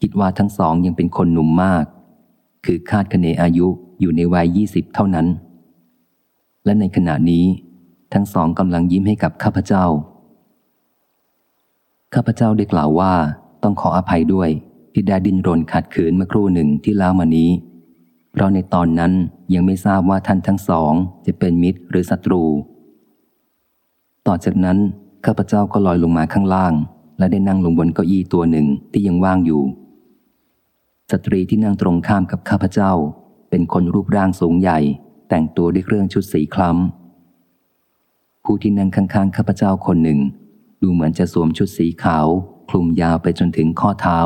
คิดว่าทั้งสองยังเป็นคนหนุ่มมาก คือคาดคะเนอายุอยู่ในวัยยี่สิบเท่านั้น และในขณะนี้ ทั้งสองกำลังยิ้มให้กับข้าพเจ้า ข้าพเจ้าได้กล่าวว่าต้องขออภัยด้วยที่ได้ดินรนขัดขืนเมื่อครู่หนึ่งที่แล้วมานี้ ราะในตอนนั้นยังไม่ทราบว่าท่านทั้งสองจะเป็นมิตรหรือศัตรู ต่อจากนั้นข้าพเจ้าก็ลอยลงมาข้างล่าง และได้นั่งลงบนเก้าอี้ตัวหนึ่งที่ยังว่างอยู่ สตรีที่นั่งตรงข้ามกับข้าพเจ้า เป็นคนรูปร่างสูงใหญ่ แต่งตัวด้วยเครื่องชุดสีคล้ำผู้ที่นั่งข้างๆข้าพเจ้าคนหนึ่ง ดูเหมือนจะสวมชุดสีขาว คลุมยาวไปจนถึงข้อเท้า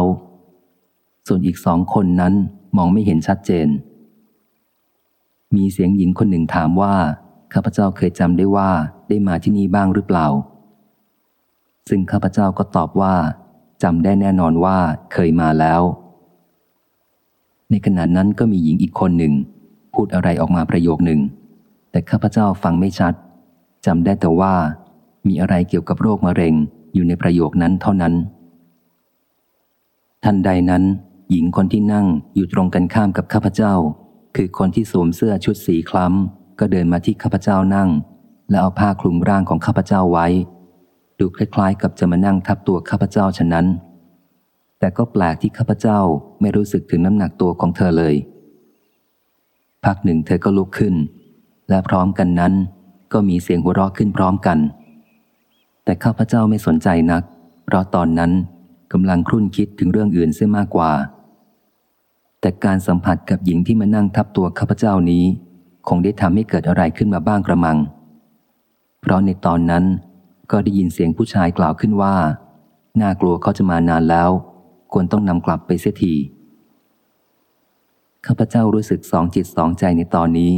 ส่วนอีกสองคนนั้นมองไม่เห็นชัดเจน มีเสียงหญิงคนหนึ่งถามว่าข้าพเจ้าเคยจำได้ว่าได้มาที่นี่บ้างหรือเปล่า ซึ่งข้าพเจ้าก็ตอบว่าจำได้แน่นอนว่าเคยมาแล้ว ในขณะนั้นก็มีหญิงอีกคนหนึ่ง พูดอะไรออกมาประโยคหนึ่ง แต่ข้าพเจ้าฟังไม่ชัดจำได้แต่ว่า มีอะไรเกี่ยวกับโรคมะเร็งอยู่ในประโยคนั้นเท่านั้น ทันใดนั้น หญิงคนที่นั่งอยู่ตรงกันข้ามกับข้าพเจ้า คือคนที่สวมเสื้อชุดสีคล้ำ ก็เดินมาที่ข้าพเจ้านั่ง แล้วเอาผ้าคลุมร่างของข้าพเจ้าไว้ ดูคล้ายๆ กับจะมานั่งทับตัวข้าพเจ้าฉะนั้น แต่ก็แปลกที่ข้าพเจ้าไม่รู้สึกถึงน้ำหนักตัวของเธอเลย พักหนึ่งเธอก็ลุกขึ้น และพร้อมกันนั้น ก็มีเสียงหัวเราะขึ้นพร้อมกัน แต่ข้าพเจ้าไม่สนใจนัก เพราะตอนนั้นกำลังครุ่นคิดถึงเรื่องอื่นเสียมากกว่า แต่การสัมผัสกับหญิงที่มานั่งทับตัวข้าพเจ้านี้ คงได้ทำให้เกิดอะไรขึ้นมาบ้างกระมัง เพราะในตอนนั้นก็ได้ยินเสียงผู้ชายกล่าวขึ้นว่า น่ากลัวเขาจะมานานแล้ว ควรต้องนำกลับไปเสียทีข้าพเจ้ารู้สึกสองจิตสองใจในตอนนี้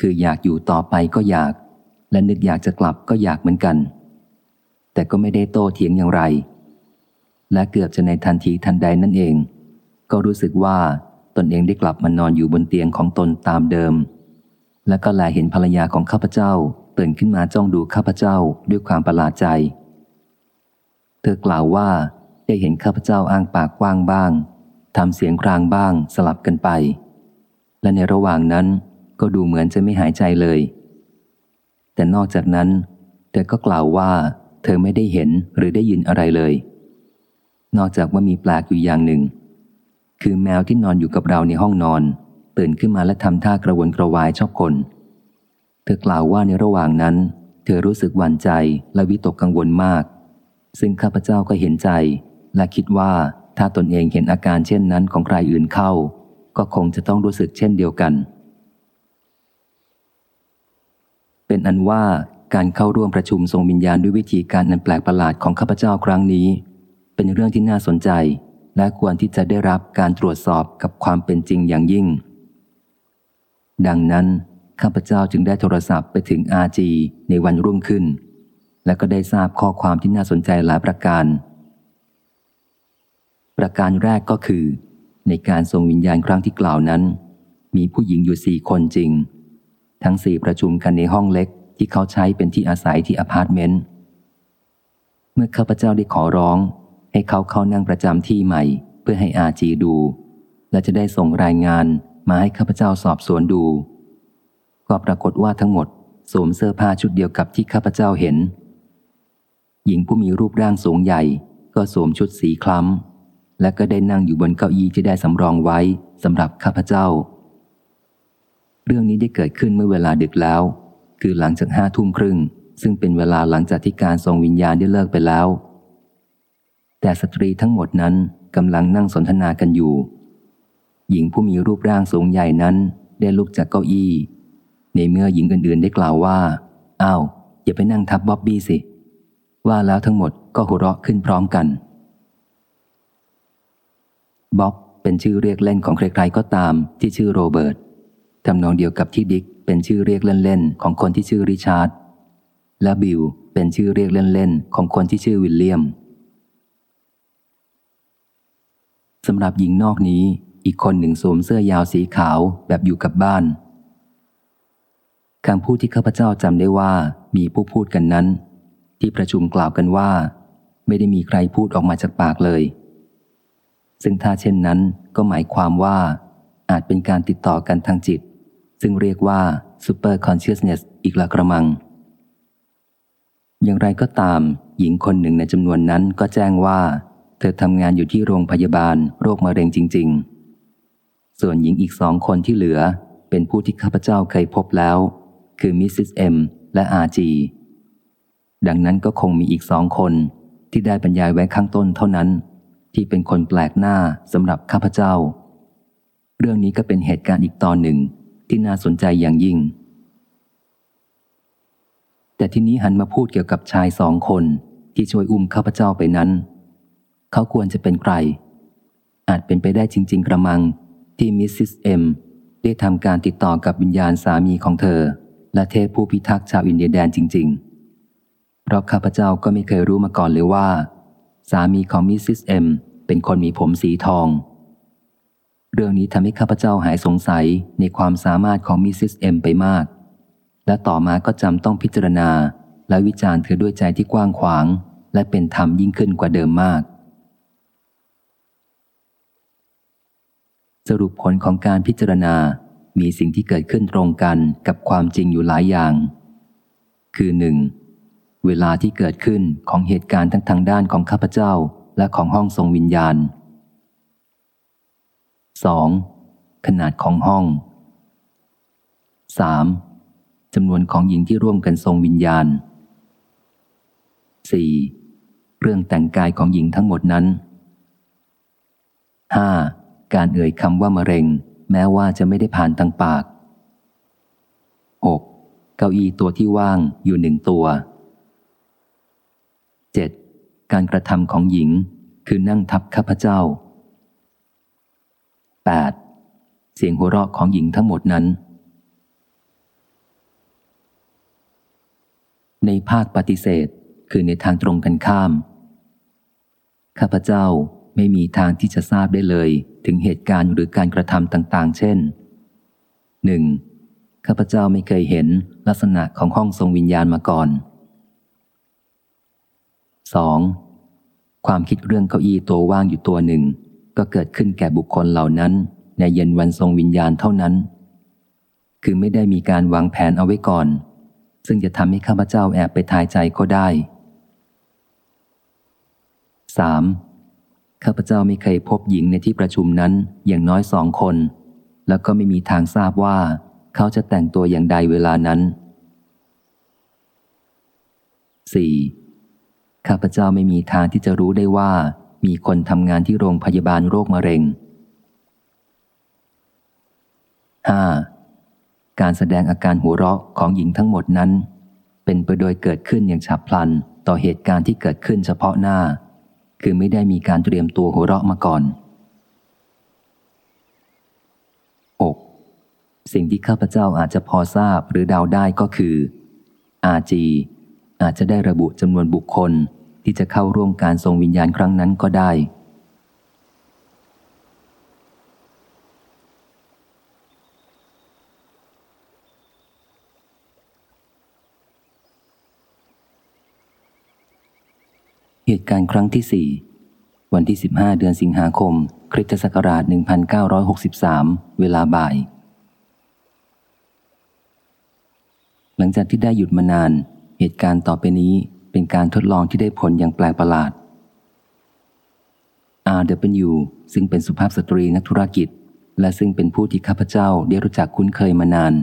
คืออยากอยู่ต่อไปก็อยาก และนึกอยากจะกลับก็อยากเหมือนกัน แต่ก็ไม่ได้โต้เถียงอย่างไร และเกือบจะในทันทีทันใดนั่นเอง ก็รู้สึกว่า ตนเองได้กลับมานอนอยู่บนเตียงของตนตามเดิม และก็แลเห็นภรรยาของข้าพเจ้าตื่นขึ้นมาจ้องดูข้าพเจ้าด้วยความประหลาดใจ เธอกล่าวว่าได้เห็นข้าพเจ้าอ้างปากกว้างบ้างทำเสียงกลางบ้างสลับกันไป และในระหว่างนั้นก็ดูเหมือนจะไม่หายใจเลย แต่นอกจากนั้น เธอก็กล่าวว่า เธอไม่ได้เห็นหรือได้ยินอะไรเลย นอกจากว่ามีแปลกอยู่อย่างหนึ่ง คือแมวที่นอนอยู่กับเราในห้องนอน ตื่นขึ้นมาและทำท่ากระวนกระวายชอบคน เธอกล่าวว่าในระหว่างนั้น เธอรู้สึกหวั่นใจและวิตกกังวลมาก ซึ่งข้าพเจ้าก็เห็นใจ และคิดว่าถ้าตนเองเห็นอาการเช่นนั้นของใครอื่นเข้า ก็คงจะต้องรู้สึกเช่นเดียวกัน เป็นอันว่าการเข้าร่วมประชุมทรงวิญญาณด้วยวิธีการอันแปลกประหลาดของข้าพเจ้าครั้งนี้ เป็นเรื่องที่น่าสนใจ และควรที่จะได้รับการตรวจสอบกับความเป็นจริงอย่างยิ่ง ดังนั้น ข้าพเจ้าจึงได้โทรศัพท์ไปถึงอาจีในวันรุ่งขึ้น และก็ได้ทราบข้อความที่น่าสนใจหลายประการ ประการแรกก็คือ ในการทรงวิญญาณครั้งที่กล่าวนั้น มีผู้หญิงอยู่สี่คนจริง ทั้งสี่ประชุมกันในห้องเล็กที่เขาใช้เป็นที่อาศัยที่อพาร์ตเมนต์เมื่อข้าพเจ้าได้ขอร้อง ให้เขาเข้านั่งประจำที่ใหม่ เพื่อให้อาจีดู และจะได้ส่งรายงานมาให้ข้าพเจ้าสอบสวนดู ก็ปรากฏว่าทั้งหมดสวมเสื้อผ้าชุดเดียวกับที่ข้าพเจ้าเห็น หญิงผู้มีรูปร่างสูงใหญ่ ก็สวมชุดสีคล้ำ และก็ได้นั่งอยู่บนเก้าอี้ที่ได้สำรองไว้สำหรับข้าพเจ้า เรื่องนี้ได้เกิดขึ้นเมื่อเวลาดึกแล้ว คือหลังจากห้าทุ่มครึ่ง ซึ่งเป็นเวลาหลังจากที่การทรงวิญญาณได้เลิกไปแล้ว แต่สตรีทั้งหมดนั้นกำลังนั่งสนทนากันอยู่ หญิงผู้มีรูปร่างสูงใหญ่นั้นได้ลุกจากเก้าอี้ ในเมื่อหญิงอื่นๆได้กล่าวว่าอ้าวอย่าไปนั่งทับบ๊อบบี้สิ ว่าแล้วทั้งหมดก็หัวเราะขึ้นพร้อมกันบ๊อบเป็นชื่อเรียกเล่นของใครๆก็ตามที่ชื่อโรเบิร์ตทำนองเดียวกับที่ดิกเป็นชื่อเรียกเล่นๆของคนที่ชื่อริชาร์ดและบิลเป็นชื่อเรียกเล่นๆของคนที่ชื่อวิลเลียม สำหรับหญิงนอกนี้ อีกคนหนึ่งสวมเสื้อยาวสีขาวแบบอยู่กับบ้านคำพูดที่ข้าพเจ้าจำได้ว่ามีผู้พูดกันนั้น ที่ประชุมกล่าวกันว่า ไม่ได้มีใครพูดออกมาจากปากเลย ซึ่งถ้าเช่นนั้นก็หมายความว่า อาจเป็นการติดต่อกันทางจิต ซึ่งเรียกว่า super consciousness อีกละกระมัง อย่างไรก็ตาม หญิงคนหนึ่งในจำนวนนั้นก็แจ้งว่า เธอทำงานอยู่ที่โรงพยาบาลโรคมะเร็งจริง ๆ ส่วนหญิงอีกสองคนที่เหลือเป็นผู้ที่ข้าพเจ้าเคยพบแล้ว คือมิสซิสเอ็มและอาจีดังนั้นก็คงมีอีกสองคนที่ได้บรรยายไว้ข้างต้นเท่านั้น ที่เป็นคนแปลกหน้าสำหรับข้าพเจ้า เรื่องนี้ก็เป็นเหตุการณ์อีกตอนหนึ่งที่น่าสนใจอย่างยิ่ง แต่ที่นี้หันมาพูดเกี่ยวกับชายสองคนที่ช่วยอุ้มข้าพเจ้าไปนั้น เขาควรจะเป็นใคร อาจเป็นไปได้จริง ๆ กระมังที่มิสซิสเอ็มได้ทำการติดต่อกับวิญญาณสามีของเธอ และเทพผู้พิทักษ์ชาวอินเดียแดนจริง ๆ เพราะข้าพเจ้าก็ไม่เคยรู้มาก่อนเลยว่า สามีของมิสซิสเอ็มเป็นคนมีผมสีทอง เรื่องนี้ทำให้ข้าพเจ้าหายสงสัยในความสามารถของมิสซิสเอ็มไปมาก และต่อมาก็จำต้องพิจารณาและวิจารณ์เธอด้วยใจที่กว้างขวาง และเป็นธรรมยิ่งขึ้นกว่าเดิมมาก สรุปผลของการพิจารณา มีสิ่งที่เกิดขึ้นตรงกันกับความจริงอยู่หลายอย่าง คือหนึ่งเวลาที่เกิดขึ้นของเหตุการณ์ทั้งทางด้านของข้าพเจ้าและของห้องทรงวิญญาณ 2. ขนาดของห้อง 3. จำนวนของหญิงที่ร่วมกันทรงวิญญาณ 4. เรื่องแต่งกายของหญิงทั้งหมดนั้น 5. การเอ่ยคำว่ามะเร็ง แม้ว่าจะไม่ได้ผ่านทางปาก 6. เก้าอี้ตัวที่ว่างอยู่หนึ่งตัว 7. การกระทำของหญิงคือนั่งทับข้าพเจ้า 8. เสียงหัวเราะของหญิงทั้งหมดนั้น ในภาคปฏิเสธคือในทางตรงกันข้าม ข้าพเจ้า ไม่มีทางที่จะทราบได้เลย ถึงเหตุการณ์หรือการกระทำต่างๆ เช่น 1. ข้าพเจ้าไม่เคยเห็นลักษณะของห้องทรงวิญญาณมาก่อน 2. ความคิดเรื่องเก้าอี้ตัวว่างอยู่ตัวหนึ่ง ก็เกิดขึ้นแก่บุคคลเหล่านั้น ในเย็นวันทรงวิญญาณเท่านั้น คือไม่ได้มีการวางแผนเอาไว้ก่อน ซึ่งจะทำให้ข้าพเจ้าแอบไปทายใจก็ได้ 3. ข้าพเจ้าไม่เคยพบหญิงในที่ประชุมนั้นอย่างน้อยสองคน แล้วก็ไม่มีทางทราบว่า เขาจะแต่งตัวอย่างใดเวลานั้น 4. ข้าพเจ้าไม่มีทางที่จะรู้ได้ว่า มีคนทำงานที่โรงพยาบาลโรคมะเร็ง 5. การแสดงอาการหัวเราะของหญิงทั้งหมดนั้น เป็นไปโดยเกิดขึ้นอย่างฉับพลันต่อเหตุการณ์ที่เกิดขึ้นเฉพาะหน้า คือไม่ได้มีการเตรียมตัวหัวเราะมาก่อน 6. สิ่งที่ข้าพเจ้าอาจจะพอทราบหรือเดาได้ก็คืออาจีอาจจะได้ระบุจำนวนบุคคลที่จะเข้าร่วมการทรงวิญญาณครั้งนั้นก็ได้ เหตุการณ์ครั้งที่สี่วันที่ 15 เดือนสิงหาคม คริสตศักราช 1963 เวลาบ่าย หลังจากที่ได้หยุดมานาน เหตุการณ์ต่อไปนี้เป็นการทดลองที่ได้ผลอย่างแปลกประหลาด R.W. ซึ่งเป็นสุภาพสตรีนักธุรกิจ และซึ่งเป็นผู้ที่ข้าพเจ้าได้รู้จักคุ้นเคยมานาน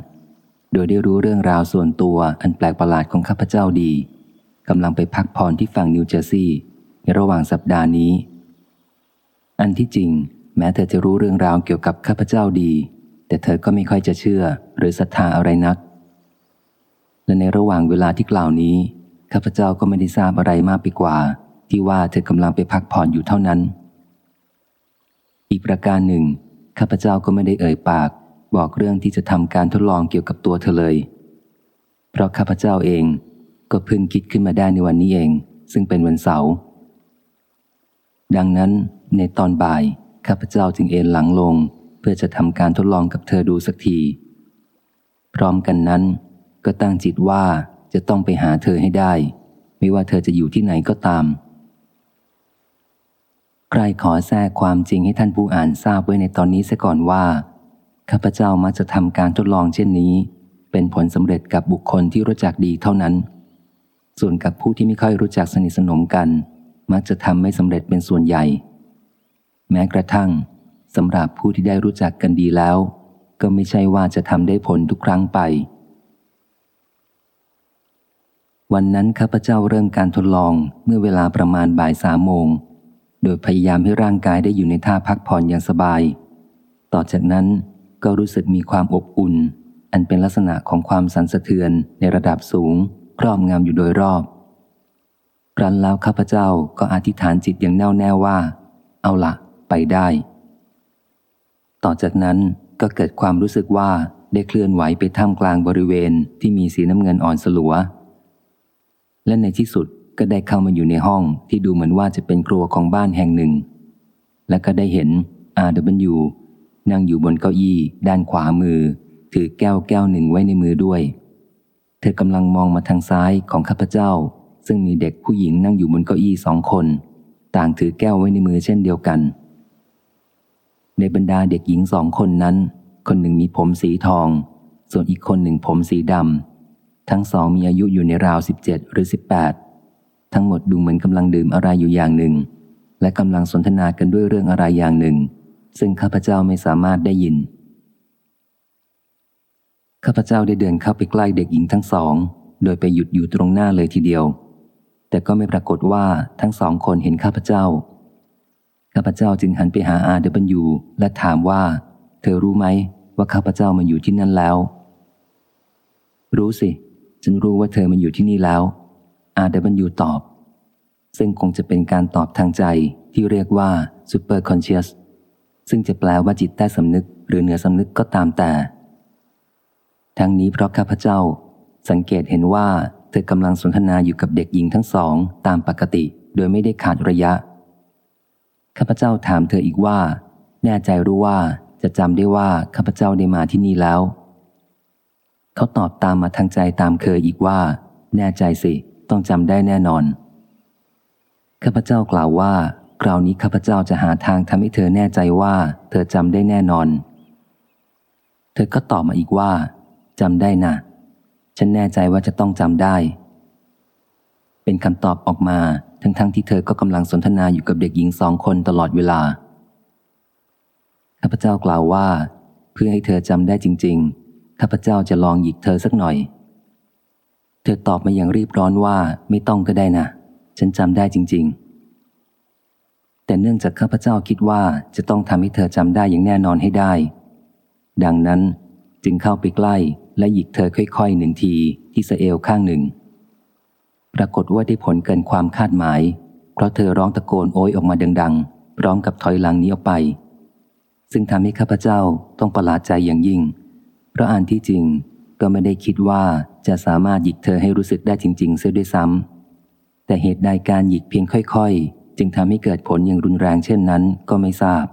โดยได้รู้เรื่องราวส่วนตัวอันแปลกประหลาดของข้าพเจ้าดี กำลังไปพักผ่อนที่ฝั่งนิวเจอร์ซีย์ในระหว่างสัปดาห์นี้ อันที่จริง แม้เธอจะรู้เรื่องราวเกี่ยวกับข้าพเจ้าดี แต่เธอก็ไม่ค่อยจะเชื่อหรือศรัทธาอะไรนัก และในระหว่างเวลาที่กล่าวนี้ ข้าพเจ้าก็ไม่ได้ทราบอะไรมากไปกว่า ที่ว่าเธอกำลังไปพักผ่อนอยู่เท่านั้น อีกประการหนึ่ง ข้าพเจ้าก็ไม่ได้เอ่ยปาก บอกเรื่องที่จะทำการทดลองเกี่ยวกับตัวเธอเลย เพราะข้าพเจ้าเอง ก็เพิ่งคิดขึ้นมาได้ในวันนี้เอง ซึ่งเป็นวันเสาร์ดังนั้นในตอนบ่าย ข้าพเจ้าจึงเอนหลังลง เพื่อจะทำการทดลองกับเธอดูสักที พร้อมกันนั้น ก็ตั้งจิตว่าจะต้องไปหาเธอให้ได้ ไม่ว่าเธอจะอยู่ที่ไหนก็ตาม ใครขอแทรกความจริงให้ท่านผู้อ่านทราบไว้ในตอนนี้เสียก่อนว่าข้าพเจ้ามักจะทำการทดลองเช่นนี้ เป็นผลสำเร็จกับบุคคลที่รู้จักดีเท่านั้น ส่วนกับผู้ที่ไม่ค่อยรู้จักสนิทสนมกัน มักจะทำไม่สำเร็จเป็นส่วนใหญ่ แม้กระทั่งสำหรับผู้ที่ได้รู้จักกันดีแล้ว ก็ไม่ใช่ว่าจะทำได้ผลทุกครั้งไป วันนั้นข้าพเจ้าเริ่มการทดลองเมื่อเวลาประมาณบ่ายสามโมง โดยพยายามให้ร่างกายได้อยู่ในท่าพักผ่อนอย่างสบาย ต่อจากนั้นก็รู้สึกมีความอบอุ่น อันเป็นลักษณะของความสั่นสะเทือนในระดับสูง รอบงำอยู่โดยรอบครั้นแล้วข้าพเจ้าก็อธิษฐานจิตอย่างแน่วแน่ว่า เอาละไปได้ ต่อจากนั้นก็เกิดความรู้สึกว่าได้เคลื่อนไหวไปท่ามกลางบริเวณที่มีสีน้ำเงินอ่อนสลัว และในที่สุดก็ได้เข้ามาอยู่ในห้องที่ดูเหมือนว่าจะเป็นครัวของบ้านแห่งหนึ่ง และก็ได้เห็น R.W. นั่งอยู่บนเก้าอี้ ด้านขวามือ ถือแก้วแก้วหนึ่งไว้ในมือด้วย เธอกำลังมองมาทางซ้ายของข้าพเจ้า ซึ่งมีเด็กผู้หญิงนั่งอยู่บนเก้าอี้สองคน ต่างถือแก้วไว้ในมือเช่นเดียวกัน ในบรรดาเด็กหญิงสองคนนั้น คนหนึ่งมีผมสีทอง ส่วนอีกคนหนึ่งผมสีดำทั้งสองมีอายุอยู่ในราวสิบเจ็ดหรือสิบแปดทั้งหมดดูเหมือนกำลังดื่มอะไรอยู่อย่างหนึ่ง และกำลังสนทนากันด้วยเรื่องอะไรอย่างหนึ่ง ซึ่งข้าพเจ้าไม่สามารถได้ยิน ข้าพเจ้าได้เดินเข้าไปใกล้เด็กหญิงทั้งสอง โดยไปหยุดอยู่ตรงหน้าเลยทีเดียว แต่ก็ไม่ปรากฏว่าทั้งสองคนเห็นข้าพเจ้า ข้าพเจ้าจึงหันไปหาอาเดบันยูและถามว่า เธอรู้ไหมว่าข้าพเจ้ามาอยู่ที่นั่นแล้ว รู้สิ ฉันรู้ว่าเธอมาอยู่ที่นี่แล้ว อาเดบันยูตอบ ซึ่งคงจะเป็นการตอบทางใจที่เรียกว่า super conscious ซึ่งจะแปลว่าจิตใต้สำนึกหรือเหนือสำนึกก็ตามแต่ ทั้งนี้เพราะข้าพเจ้า สังเกตเห็นว่าเธอกำลังสนทนาอยู่กับเด็กหญิงทั้งสองตามปกติ โดยไม่ได้ขาดระยะ ข้าพเจ้าถามเธออีกว่า แน่ใจรู้ว่าจะจำได้ว่าข้าพเจ้าได้มาที่นี่แล้ว เขาตอบตามมาทางใจตามเคยอีกว่า แน่ใจสิ ต้องจำได้แน่นอน ข้าพเจ้ากล่าวว่าคราวนี้ข้าพเจ้าจะหาทางทำให้เธอแน่ใจว่า เธอจำได้แน่นอน เธอก็ตอบมาอีกว่า จำได้นะฉันแน่ใจว่าจะต้องจำได้ เป็นคำตอบออกมาทั้งๆทที่เธอก็กำลังสนทนาอยู่กับเด็กหญิงสองคนตลอดเวลาข้าพเจ้ากล่าวว่า เพื่อให้เธอจำได้จริง ๆ ข้าพเจ้าจะลองหยิกเธอสักหน่อย เธอตอบมาอย่างรีบร้อนว่าไม่ต้องก็ได้นะฉันจำได้จริง ๆ แต่เนื่องจากข้าพเจ้าคิดว่าจะต้องทำให้เธอจำได้อย่างแน่นอนให้ได้ ดังนั้นจึงเข้าไปใกล้ และหยิกเธอค่อยๆหนึ่งทีที่สะเอวข้างหนึ่ง ปรากฏว่าได้ผลเกินความคาดหมาย เพราะเธอร้องตะโกนโอยออกมาดัง ๆ พร้อมกับถอยหลังนี้ออกไป ซึ่งทำให้ข้าพเจ้าต้องประหลาดใจอย่างยิ่ง เพราะอ่านที่จริงก็ไม่ได้คิดว่าจะสามารถหยิกเธอให้รู้สึกได้จริง ๆ เสียด้วยซ้ำแต่เหตุใดการหยิกเพียงค่อย ๆ จึงทำให้เกิดผลอย่างรุนแรงเช่นนั้นก็ไม่ทราบ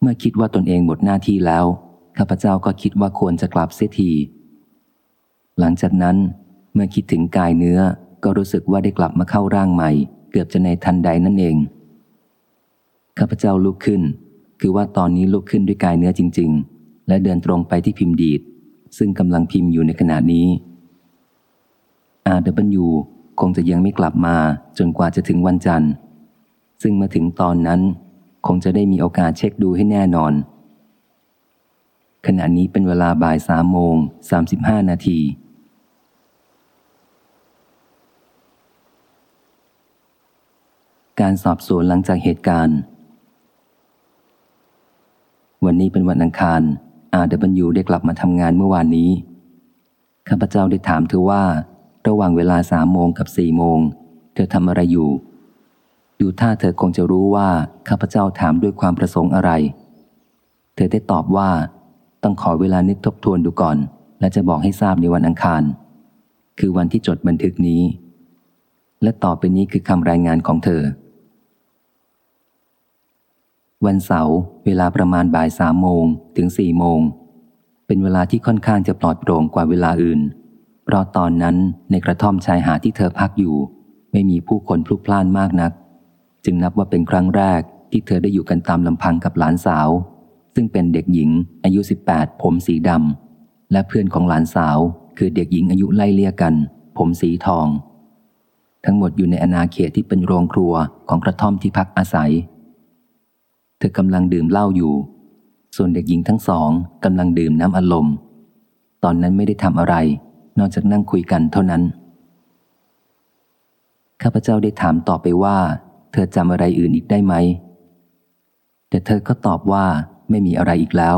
เมื่อคิดว่าตนเองหมดหน้าที่แล้ว ข้าพเจ้าก็คิดว่าควรจะกลับเสียทีหลังจากนั้นเมื่อคิดถึงกายเนื้อก็รู้สึกว่าได้กลับมาเข้าร่างใหม่ เกือบจะในทันใดนั่นเองข้าพเจ้าลุกขึ้น คือว่าตอนนี้ลุกขึ้นด้วยกายเนื้อจริง ๆ และเดินตรงไปที่พิมพ์ดีด ซึ่งกำลังพิมพ์อยู่ในขณะนี้ RW คงจะยังไม่กลับมาจนกว่าจะถึงวันจันทร์ ซึ่งมื่อถึงตอนนั้น คงจะได้มีโอกาสเช็คดูให้แน่นอน ขณะนี้เป็นเวลาบ่ายสามโมงสามสิบห้านาทีการสอบสวนหลังจากเหตุการณ์ วันนี้เป็นวันอังคาร RW ได้กลับมาทำงานเมื่อวานนี้ ข้าพเจ้าได้ถามเธอว่า ระหว่างเวลาสามโมงกับสี่โมง เธอทำอะไรอยู่ ดูท่าเธอคงจะรู้ว่า ข้าพเจ้าถามด้วยความประสงค์อะไร เธอได้ตอบว่า ต้องขอเวลานึกทบทวนดูก่อน และจะบอกให้ทราบในวันอังคาร คือวันที่จดบันทึกนี้ และต่อไปนี้คือคำรายงานของเธอ วันเสาร์เวลาประมาณบ่ายสามโมงถึงสี่โมง เป็นเวลาที่ค่อนข้างจะปลอดโปร่งกว่าเวลาอื่น เพราะตอนนั้นในกระท่อมชายหาดที่เธอพักอยู่ ไม่มีผู้คนพลุกพล่านมากนัก จึงนับว่าเป็นครั้งแรกที่เธอได้อยู่กันตามลำพังกับหลานสาว ซึ่งเป็นเด็กหญิงอายุ 18 ผมสีดำ และเพื่อนของหลานสาว คือเด็กหญิงอายุไล่เลี่ยกัน ผมสีทอง ทั้งหมดอยู่ในอนาเขตที่เป็นโรงครัวของกระท่อมที่พักอาศัย เธอกำลังดื่มเหล้าอยู่ ส่วนเด็กหญิงทั้งสองกำลังดื่มน้ำอารมณ์ ตอนนั้นไม่ได้ทำอะไร นอกจากนั่งคุยกันเท่านั้น ข้าพเจ้าได้ถามต่อไปว่า เธอจำอะไรอื่นอีกได้ไหม แต่เธอก็ตอบว่า ไม่มีอะไรอีกแล้ว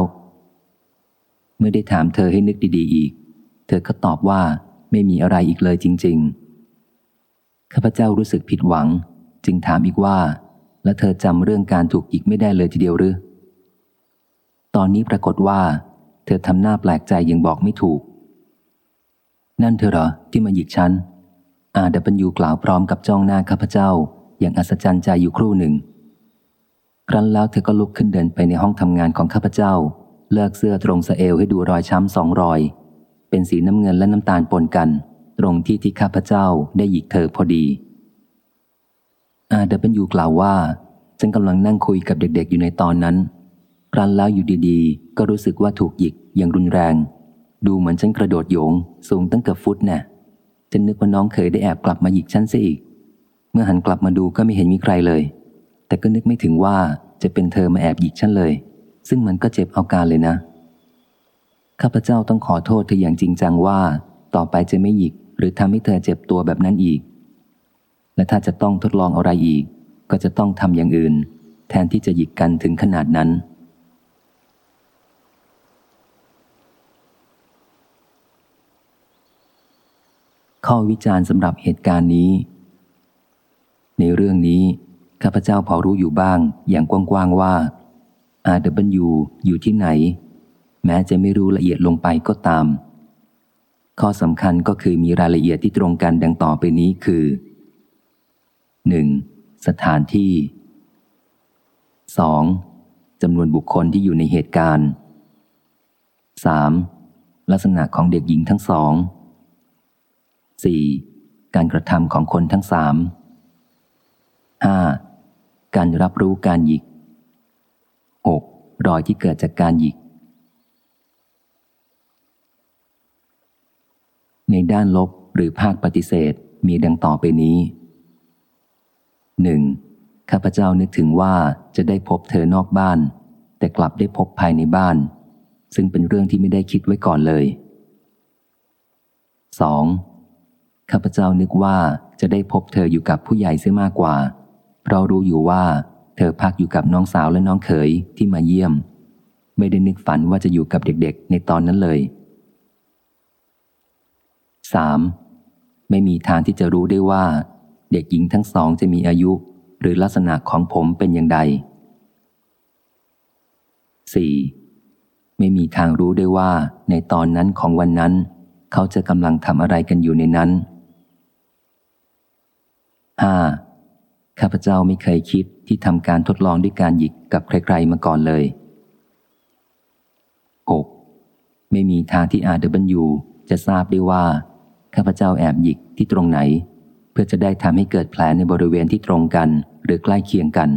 เมื่อได้ถามเธอให้นึกดี ๆ อีก เธอก็ตอบว่าไม่มีอะไรอีกเลยจริง ๆ ข้าพเจ้ารู้สึกผิดหวัง จึงถามอีกว่า แล้วเธอจำเรื่องการถูกอีกไม่ได้เลยทีเดียวหรือ ตอนนี้ปรากฏว่า เธอทำหน้าแปลกใจยังบอกไม่ถูก นั่นเธอเหรอที่มาหยิกฉันอาดับยูกล่าวพร้อมกับจ้องหน้าข้าพเจ้า อย่างอัศจรรย์ใจอยู่ครู่หนึ่ง ครั้นแล้วเธอก็ลุกขึ้นเดินไปในห้องทำงานของข้าพเจ้า เลิกเสื้อตรงสะเอวให้ดูรอยช้ำสองรอย เป็นสีน้ำเงินและน้ำตาลปนกัน ตรงที่ที่ข้าพเจ้าได้หยิกเธอพอดีอาเดับยูกล่าวว่าฉันกำลังนั่งคุยกับเด็กๆอยู่ในตอนนั้นครั้นแล้วอยู่ดีๆ ก็รู้สึกว่าถูกหยิกอย่างรุนแรง ดูเหมือนฉันกระโดดโยง สูงตั้งเกือบฟุตแน่ฉันนึกว่าน้องเคยได้แอบกลับมาหยิกฉันซะอีก เมื่อหันกลับมาดูก็ไม่เห็นมีใครเลย แต่ก็นึกไม่ถึงว่าจะเป็นเธอมาแอบหยิกฉันเลย ซึ่งมันก็เจ็บเอาการเลยนะ ข้าพเจ้าต้องขอโทษเธออย่างจริงจังว่า ต่อไปจะไม่หยิก หรือทำให้เธอเจ็บตัวแบบนั้นอีก และถ้าจะต้องทดลองอะไรอีก ก็จะต้องทำอย่างอื่น แทนที่จะหยิกกันถึงขนาดนั้นข้อวิจารณ์สำหรับเหตุการณ์นี้ ในเรื่องนี้ ข้าพเจ้าพอรู้อยู่บ้างอย่างกว้างๆว่า RW อยู่ที่ไหน แม้จะไม่รู้ละเอียดลงไปก็ตาม ข้อสำคัญก็คือมีรายละเอียดที่ตรงกันดังต่อไปนี้คือ 1. สถานที่ 2. จำนวนบุคคลที่อยู่ในเหตุการณ์ 3. ลักษณะของเด็กหญิงทั้งสอง 4. การกระทำของคนทั้งสาม 5. การรับรู้การหยิก 6. รอยที่เกิดจากการหยิก ในด้านลบหรือภาคปฏิเสธมีดังต่อไปนี้ 1. ข้าพเจ้านึกถึงว่าจะได้พบเธอนอกบ้าน แต่กลับได้พบภายในบ้าน ซึ่งเป็นเรื่องที่ไม่ได้คิดไว้ก่อนเลย 2. ข้าพเจ้านึกว่าจะได้พบเธออยู่กับผู้ใหญ่เสียมากกว่า เรารู้อยู่ว่า เธอพักอยู่กับน้องสาวและน้องเขยที่มาเยี่ยม ไม่ได้นึกฝันว่าจะอยู่กับเด็กๆ ในตอนนั้นเลย 3. ไม่มีทางที่จะรู้ได้ว่า เด็กหญิงทั้งสองจะมีอายุ หรือลักษณะของผมเป็นอย่างใด 4. ไม่มีทางรู้ได้ว่าในตอนนั้นของวันนั้น เขาจะกำลังทำอะไรกันอยู่ในนั้น 5. ข้าพเจ้าไม่เคยคิดที่ทำการทดลองด้วยการหยิกกับใครๆมาก่อนเลย 6. ไม่มีทางที่อาเดบันยูจะทราบได้ว่า ข้าพเจ้าแอบหยิกที่ตรงไหน เพื่อจะได้ทำให้เกิดแผลในบริเวณที่ตรงกัน หรือใกล้เคียงกัน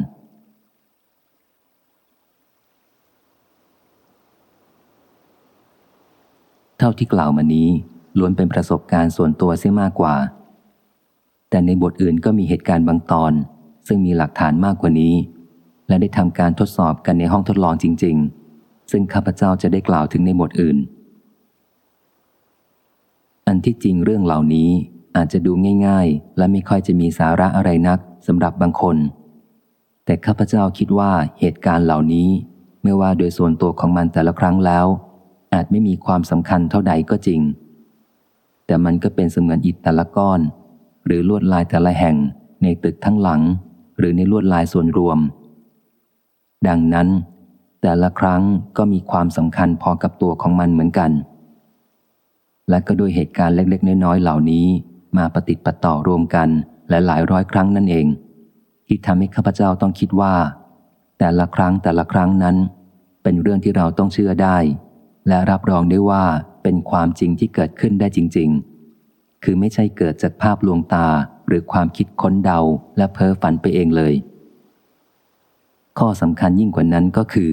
เท่าที่กล่าวมานี้ล้วนเป็นประสบการณ์ส่วนตัวเสียมากกว่า แต่ในบทอื่นก็มีเหตุการณ์บางตอน ซึ่งมีหลักฐานมากกว่านี้ และได้ทำการทดสอบกันในห้องทดลองจริง ๆ ซึ่งข้าพเจ้าจะได้กล่าวถึงในบทอื่น อันที่จริงเรื่องเหล่านี้อาจจะดูง่าย ๆ และไม่ค่อยจะมีสาระอะไรนักสำหรับบางคน แต่ข้าพเจ้าคิดว่าเหตุการณ์เหล่านี้ ไม่ว่าโดยส่วนตัวของมันแต่ละครั้งแล้ว อาจไม่มีความสำคัญเท่าใดก็จริง แต่มันก็เป็นเสมือนอิฐแต่ละก้อน หรือลวดลายแต่ละแห่งในตึกทั้งหลัง หรือในลวดลายส่วนรวม ดังนั้น แต่ละครั้งก็มีความสำคัญพอกับตัวของมันเหมือนกัน และก็โดยเหตุการณ์เล็กๆ น้อยๆเหล่านี้ มาปฏิติดประต่อรวมกันและหลายร้อยครั้งนั่นเอง ที่ทำให้ข้าพเจ้าต้องคิดว่า แต่ละครั้งแต่ละครั้งนั้น เป็นเรื่องที่เราต้องเชื่อได้ และรับรองได้ว่าเป็นความจริงที่เกิดขึ้นได้จริง ๆ คือไม่ใช่เกิดจากภาพลวงตาหรือความคิดค้นเดาและเพ้อฝันไปเองเลย ข้อสำคัญยิ่งกว่านั้นก็คือ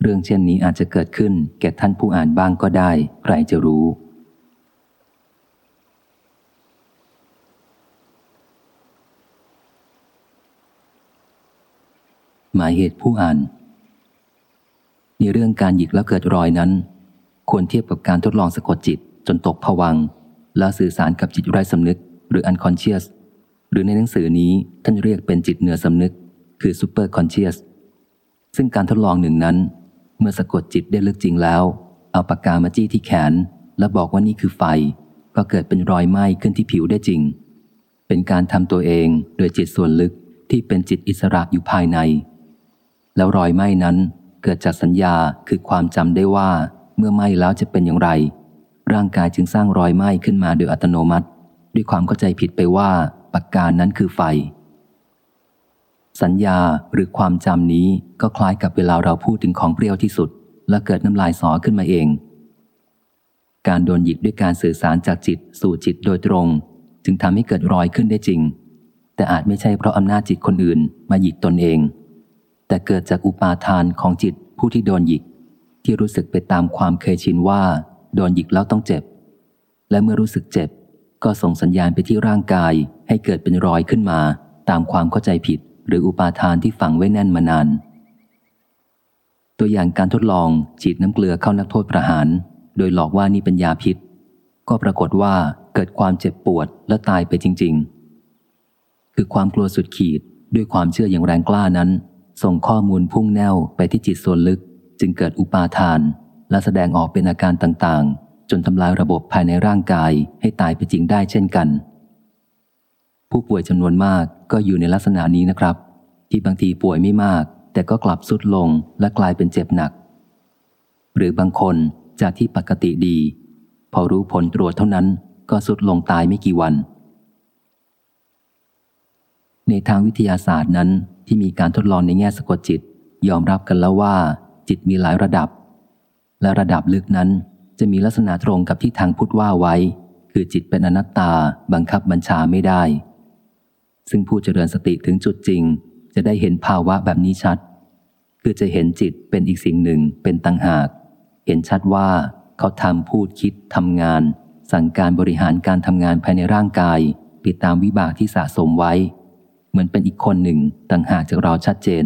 เรื่องเช่นนี้อาจจะเกิดขึ้นแก่ท่านผู้อ่านบ้างก็ได้ ใครจะรู้ หมายเหตุผู้อ่าน ในเรื่องการหยิกแล้วเกิดรอยนั้น ควรเทียบกับการทดลองสะกดจิตจนตกผวัง แล้วสื่อสารกับจิตไร้สำนึก หรือ unconscious หรือในหนังสือนี้ท่านเรียกเป็นจิตเหนือสำนึก คือ super conscious ซึ่งการทดลองหนึ่งนั้น เมื่อสะกดจิตได้ลึกจริงแล้ว เอาปากกามาจี้ที่แขน แล้วบอกว่านี่คือไฟ ก็เกิดเป็นรอยไหม้ขึ้นที่ผิวได้จริง เป็นการทำตัวเองโดยจิตส่วนลึกที่เป็นจิตอิสระอยู่ภายใน แล้วรอยไหม้นั้นเกิดจากสัญญาคือความจำได้ว่า เมื่อไหม้แล้วจะเป็นอย่างไร ร่างกายจึงสร้างรอยไหม้ขึ้นมาโดยอัตโนมัติ ด้วยความเข้าใจผิดไปว่าปากกานั้นคือไฟ สัญญาหรือความจำนี้ก็คล้ายกับเวลาเราพูดถึงของเปรี้ยวที่สุด และเกิดน้ำลายสอขึ้นมาเอง การโดนหยิกด้วยการสื่อสารจากจิตสู่จิตโดยตรง จึงทำให้เกิดรอยขึ้นได้จริง แต่อาจไม่ใช่เพราะอำนาจจิตคนอื่นมาหยิกตนเอง แต่เกิดจากอุปาทานของจิตผู้ที่โดนหยิกที่รู้สึกไปตามความเคยชินว่า โดนหยิกแล้วต้องเจ็บ และเมื่อรู้สึกเจ็บ ก็ส่งสัญญาณไปที่ร่างกายให้เกิดเป็นรอยขึ้นมา ตามความเข้าใจผิด หรืออุปาทานที่ฝังไว้แน่นมานาน ตัวอย่างการทดลองฉีดน้ำเกลือเข้านักโทษประหาร โดยหลอกว่านี่เป็นยาพิษ ก็ปรากฏว่าเกิดความเจ็บปวดและตายไปจริง ๆ คือความกลัวสุดขีดด้วยความเชื่ออย่างแรงกล้านั้น ส่งข้อมูลพุ่งแนวไปที่จิตส่วนลึก จึงเกิดอุปาทาน และแสดงออกเป็นอาการต่างๆ จนทำลายระบบภายในร่างกายให้ตายไปจริงได้เช่นกัน ผู้ป่วยจำนวนมากก็อยู่ในลักษณะนี้นะครับ ที่บางทีป่วยไม่มาก แต่ก็กลับสุดลงและกลายเป็นเจ็บหนัก หรือบางคนจากที่ปกติดี พอรู้ผลตรวจเท่านั้นก็สุดลงตายไม่กี่วัน ในทางวิทยาศาสตร์นั้นที่มีการทดลองในแง่สะกดจิต ยอมรับกันแล้วว่า จิตมีหลายระดับ และระดับลึกนั้นจะมีลักษณะตรงกับที่ทางพุทธว่าไว้ คือจิตเป็นอนัตตาบังคับบัญชาไม่ได้ ซึ่งผู้เจริญสติถึงจุดจริง จะได้เห็นภาวะแบบนี้ชัด คือจะเห็นจิตเป็นอีกสิ่งหนึ่งเป็นต่างหาก เห็นชัดว่าเขาทำพูดคิดทำงาน สั่งการบริหารการทำงานภายในร่างกายติดตามวิบากที่สะสมไว้ เหมือนเป็นอีกคนหนึ่งต่างหากจากเราชัดเจน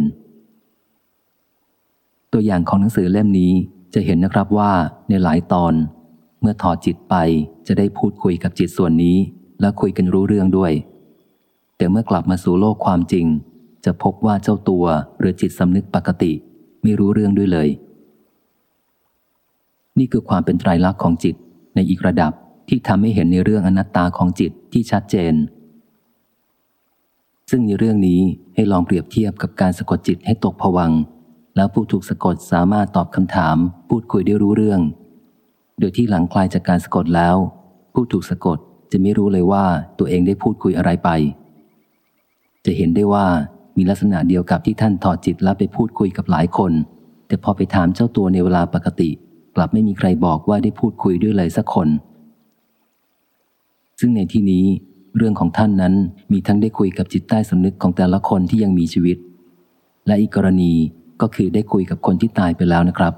ตัวอย่างของหนังสือเล่มนี้ จะเห็นนะครับว่าในหลายตอน เมื่อถอดจิตไปจะได้พูดคุยกับจิตส่วนนี้ และคุยกันรู้เรื่องด้วย แต่เมื่อกลับมาสู่โลกความจริง จะพบว่าเจ้าตัวหรือจิตสำนึกปกติ ไม่รู้เรื่องด้วยเลย นี่คือความเป็นไตรลักษณ์ของจิตในอีกระดับที่ทำให้เห็นในเรื่องอนัตตาของจิตที่ชัดเจน ซึ่งในเรื่องนี้ให้ลองเปรียบเทียบกับการสะกดจิตให้ตกผวัง แล้วผู้ถูกสะกดสามารถตอบคำถาม พูดคุยได้รู้เรื่อง โดยที่หลังคลายจากการสะกดแล้ว ผู้ถูกสะกดจะไม่รู้เลยว่าตัวเองได้พูดคุยอะไรไป จะเห็นได้ว่ามีลักษณะเดียวกับที่ท่านถอดจิตแล้วไปพูดคุยกับหลายคน แต่พอไปถามเจ้าตัวในเวลาปกติ กลับไม่มีใครบอกว่าได้พูดคุยด้วยเลยสักคน ซึ่งในที่นี้เรื่องของท่านนั้นมีทั้งได้คุยกับจิตใต้สำนึกของแต่ละคนที่ยังมีชีวิต และอีกกรณี ก็คือได้คุยกับคนที่ตายไปแล้วนะครับ